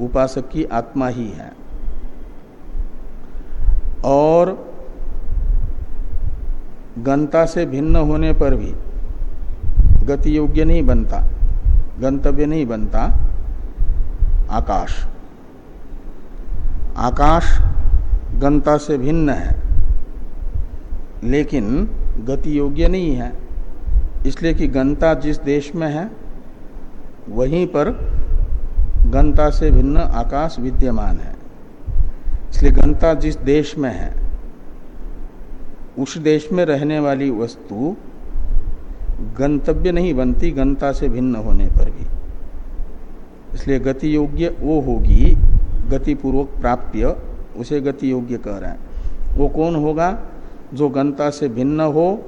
उपासक की आत्मा ही है। और गंता से भिन्न होने पर भी गति योग्य नहीं बनता, गंतव्य नहीं बनता। आकाश। आकाश गंता से भिन्न है, लेकिन गति योग्य नहीं है। इसलिए कि गंता जिस देश में है, वहीं पर गंता से भिन्न आकाश विद्यमान है। इसलिए गंता जिस देश में है, उस देश में रहने वाली वस्तु गंतव्य नहीं बनती गंता से भिन्न होने पर भी। इसलिए गति योग्य वो होगी, गतिपूर्वक प्राप्य, उसे गति योग्य कह रहे हैं। वो कौन होगा? जो गंता से भिन्न हो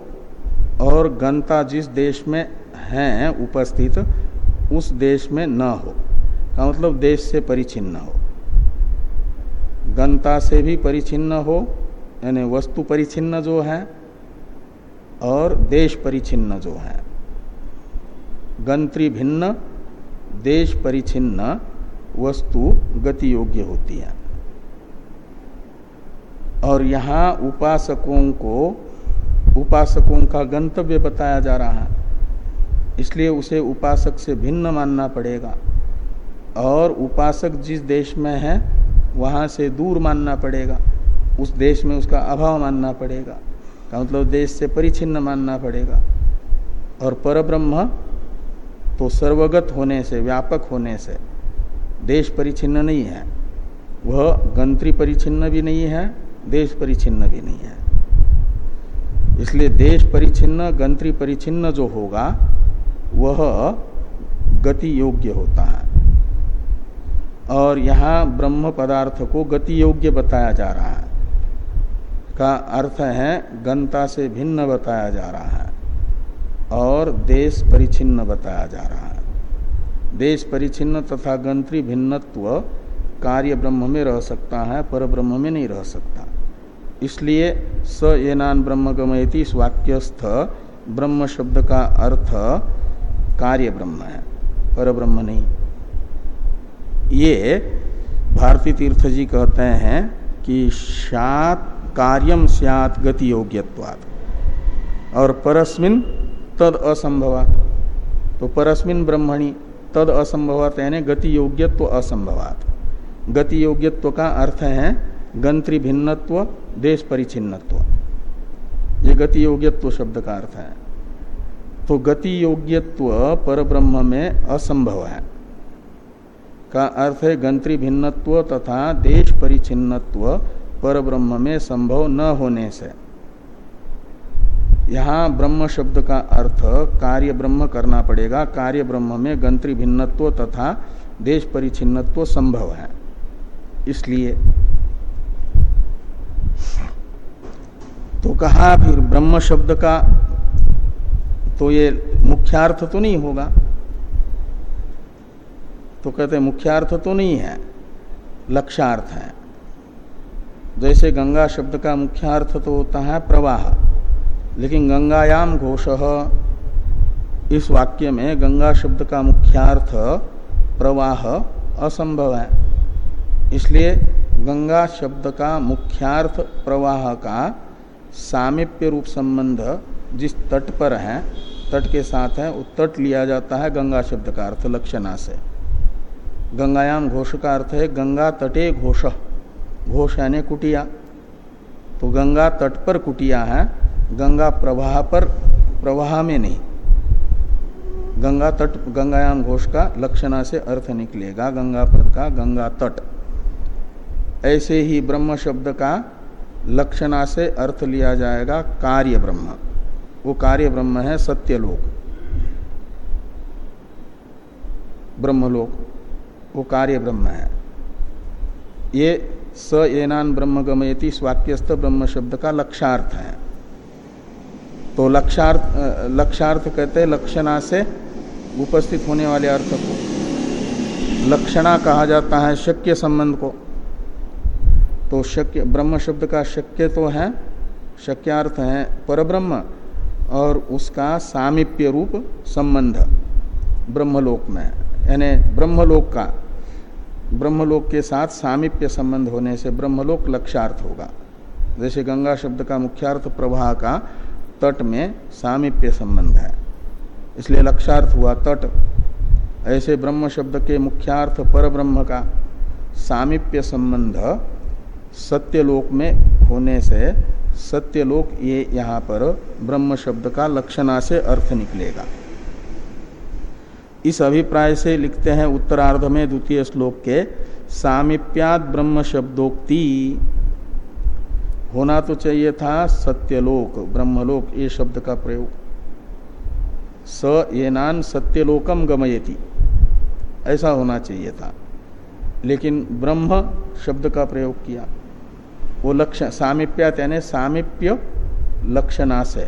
और गंता जिस देश में है उपस्थित, उस देश में न हो। का मतलब देश से परिचिन्न हो। गंता से भी परिचिन्न हो, यानी वस्तु परिचिन्न जो है और देश परिचिन्न जो है। गंत्री भिन्न देश परिचिन्न वस्तु गति योग्य होती है। और यहाँ उपासकों को, उपासकों का गंतव्य बताया जा रहा है। इसलिए उसे उपासक से भिन्न मानना पड़ेगा। और उपासक जिस देश में है, वहाँ से दूर मानना पड़ेगा। उस देश में उसका अभाव मानना पड़ेगा। का मतलब देश से परिचिन्न मानना पड़ेगा। और परब्रह्म तो सर्वगत होने से, व्यापक होने से देश परिचिन्न नहीं है। वह गंत्री परिचिन्न भी नहीं है, देश परिचिन्न भी नहीं है। इसलिए देश परिचिन्न, गंत्री परिचिन्न जो होगा, वह गति योग्य होता है। और यहाँ ब्रह्म पदार्थ को गति योग्य बताया जा रहा है। का अर्थ है, गंता से भिन्न बताया जा रहा है। और देश परिचिन्न बताया जा रहा है। देश परिचिन्न तथा गंत्री भिन्नत्व कार्य ब्रह्म में रह सकता है, पर ब्रह्म में नहीं रह सकता। इसलिए स येनान ब्रह्म गमयती वाक्यस्थ ब्रह्म शब्द का अर्थ कार्य ब्रह्म है, पर ब्रह्म नहीं। ये भारती तीर्थ जी कहते हैं कि शात कार्यम सियात गति योग्यवाद और परस्मिन तद असंभवात तो परस्मिन ब्रह्मणी तद असंभवात यानी गति योग्यत्व असंभवात गति योग्यत्व का अर्थ है गंत्री भिन्नत्व, देश परिचिन्नत्व ये गति योग्यत्व शब्द का अर्थ है। तो गति योग्यत्व पर ब्रह्म में असंभव है। का अर्थ है गंत्री भिन्नत्व तथा देश परिचिन्नत्व पर ब्रह्म में संभव न होने से। यहाँ ब्रह्म शब्द का अर्थ कार्य ब्रह्म करना पड़ेगा। कार्य ब्रह्म में गंत्री भिन्नत्व तथा देश परिचिन्नत्व संभव है। इसलिए तो कहा फिर ब्रह्म शब्द का तो ये मुख्यार्थ तो नहीं होगा। तो कहते मुख्यार्थ तो नहीं है, लक्ष्यार्थ है। जैसे गंगा शब्द का मुख्यार्थ तो होता है प्रवाह। लेकिन गंगायाम घोष। इस वाक्य में गंगा शब्द का मुख्यार्थ प्रवाह असंभव है। इसलिए गंगा शब्द का मुख्यार्थ प्रवाह का सामिप्य रूप संबंध जिस तट पर है, तट के साथ है, वो तट लिया जाता है गंगा शब्द का अर्थ लक्षणा से। गंगायाम घोष का अर्थ है गंगा तटे घोष। घोष यानी कुटिया। तो गंगा तट पर कुटिया है गंगा प्रवाह पर, प्रवाह में नहीं। गंगा तट गंगायाम घोष का लक्षणा से अर्थ निकलेगा, गंगा पद का गंगा तट। ऐसे ही ब्रह्म शब्द का लक्षणा से अर्थ लिया जाएगा कार्य ब्रह्म। वो कार्य ब्रह्म है सत्यलोक। ब्रह्मलोक, वो कार्य ब्रह्म है। ये स एनान ब्रह्म गमयति स्वाक्यस्थ ब्रह्म शब्द का लक्षार्थ है। तो लक्षार्थ लक्षार्थ कहते हैं, लक्षणा से उपस्थित होने वाले अर्थ को। लक्षणा कहा जाता है शक्य संबंध को। तो शक्य, ब्रह्म शब्द का शक्य तो है, शक्यार्थ है परब्रह्म, और उसका सामिप्य रूप संबंध ब्रह्मलोक में यानी ब्रह्मलोक का, ब्रह्मलोक के साथ सामिप्य संबंध होने से ब्रह्मलोक लक्ष्यार्थ होगा। जैसे गंगा शब्द का मुख्यार्थ प्रवाह का तट में सामिप्य संबंध है। इसलिए लक्ष्यार्थ हुआ तट। ऐसे ब्रह्म शब्द के मुख्यार्थ पर ब्रह्म का सामिप्य संबंध सत्यलोक में होने से सत्यलोक ये यहाँ पर ब्रह्म शब्द का लक्षणा से अर्थ निकलेगा। इस अभिप्राय से लिखते हैं उत्तरार्ध में द्वितीय श्लोक के सामिप्याद ब्रह्म शब्दोक्ति। होना तो चाहिए था सत्यलोक, ब्रह्मलोक, ये शब्द का प्रयोग। स ये नान सत्यलोकम गमयती। ऐसा होना चाहिए था। लेकिन ब्रह्म शब्द का प्रयोग किया। वो लक्षण सामिप्यात यानी सामिप्य लक्षणा से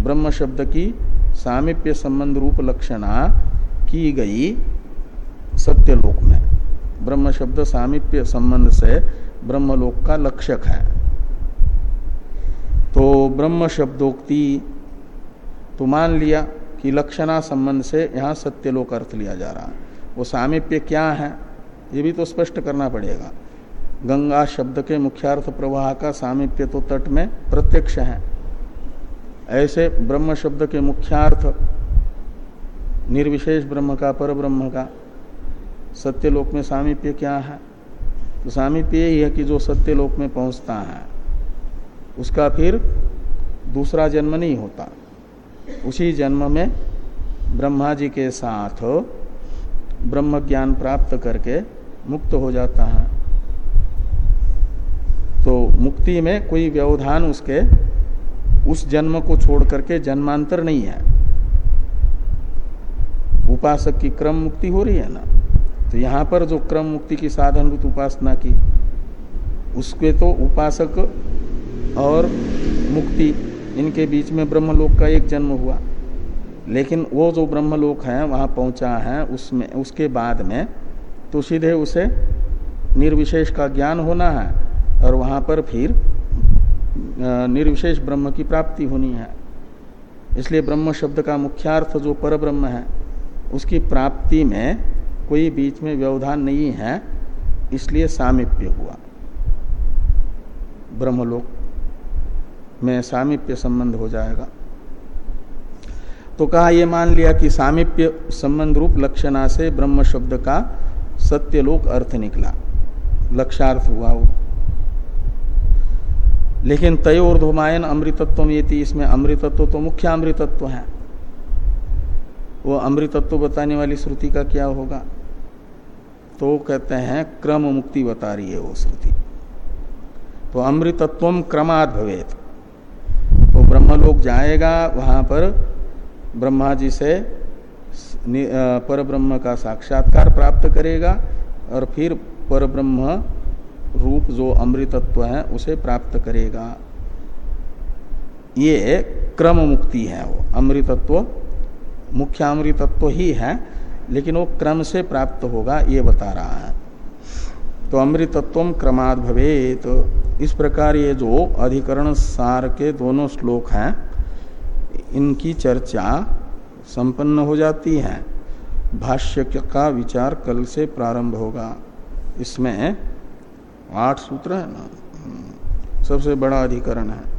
ब्रह्म शब्द की सामिप्य संबंध रूप लक्षणा की गई सत्यलोक में। ब्रह्म शब्द सामिप्य संबंध से ब्रह्मलोक का लक्षक है। तो ब्रह्म शब्दोक्ति तो मान लिया कि लक्षणा संबंध से यहाँ सत्यलोक अर्थ लिया जा रहा है। वो सामिप्य क्या है, ये भी तो स्पष्ट करना पड़ेगा। गंगा शब्द के मुख्यार्थ प्रवाह का सामिप्य तो तट में प्रत्यक्ष है। ऐसे ब्रह्म शब्द के मुख्यार्थ, निर्विशेष ब्रह्म का पर ब्रह्म का, सत्यलोक में सामिप्य क्या है? तो सामिप्य यही है कि जो सत्यलोक में पहुँचता है, उसका फिर दूसरा जन्म नहीं होता। उसी जन्म में ब्रह्मा जी के साथ ब्रह्म ज्ञान प्राप्त करके मुक्त हो जाता है। तो मुक्ति में कोई व्यवधान उसके, उस जन्म को छोड़ करके जन्मांतर नहीं है। उपासक की क्रम मुक्ति हो रही है ना? तो यहाँ पर जो क्रम मुक्ति की साधन रूप उपासना की, उसके तो उपासक और मुक्ति, इनके बीच में ब्रह्मलोक का एक जन्म हुआ। लेकिन वो जो ब्रह्मलोक है, वहाँ पहुँचा है, उसमें, उसके बाद में तो सीधे उसे निर्विशेष का ज्ञान होना है और वहाँ पर फिर निर्विशेष ब्रह्म की प्राप्ति होनी है। इसलिए ब्रह्म शब्द का मुख्यार्थ जो पर ब्रह्म है, उसकी प्राप्ति में कोई बीच में व्यवधान नहीं है, इसलिए सामिप्य हुआ। ब्रह्मलोक में सामिप्य संबंध हो जाएगा। तो कहा यह मान लिया कि सामिप्य संबंध रूप लक्षणा से ब्रह्म शब्द का सत्यलोक अर्थ निकला। लक्षार्थ हुआ वो। लेकिन तयोर्धुमायन अमृतत्व ये थी, इसमें अमृतत्व तो मुख्य अमृतत्व है। वो अमृतत्व बताने वाली श्रुति का क्या होगा? तो कहते हैं क्रम मुक्ति बता रही है वो श्रुति। तो अमृतत्व क्रमाद भवेत। तो ब्रह्मलोक जाएगा, वहाँ पर ब्रह्मा जी से पर ब्रह्म का साक्षात्कार प्राप्त करेगा, और फिर पर ब्रह्म रूप जो अमृतत्व है, उसे प्राप्त करेगा। ये क्रम मुक्ति है वो। अमृतत्व, मुख्य अमृतत्व ही है लेकिन वो क्रम से प्राप्त होगा, ये बता रहा है। तो अमृतत्व क्रमाद भवे तो इस प्रकार ये जो अधिकरण सार के दोनों श्लोक हैं, इनकी चर्चा संपन्न हो जाती है। भाष्य का विचार कल से प्रारंभ होगा। इसमें आठ सूत्र है ना? सबसे बड़ा अधिकरण है।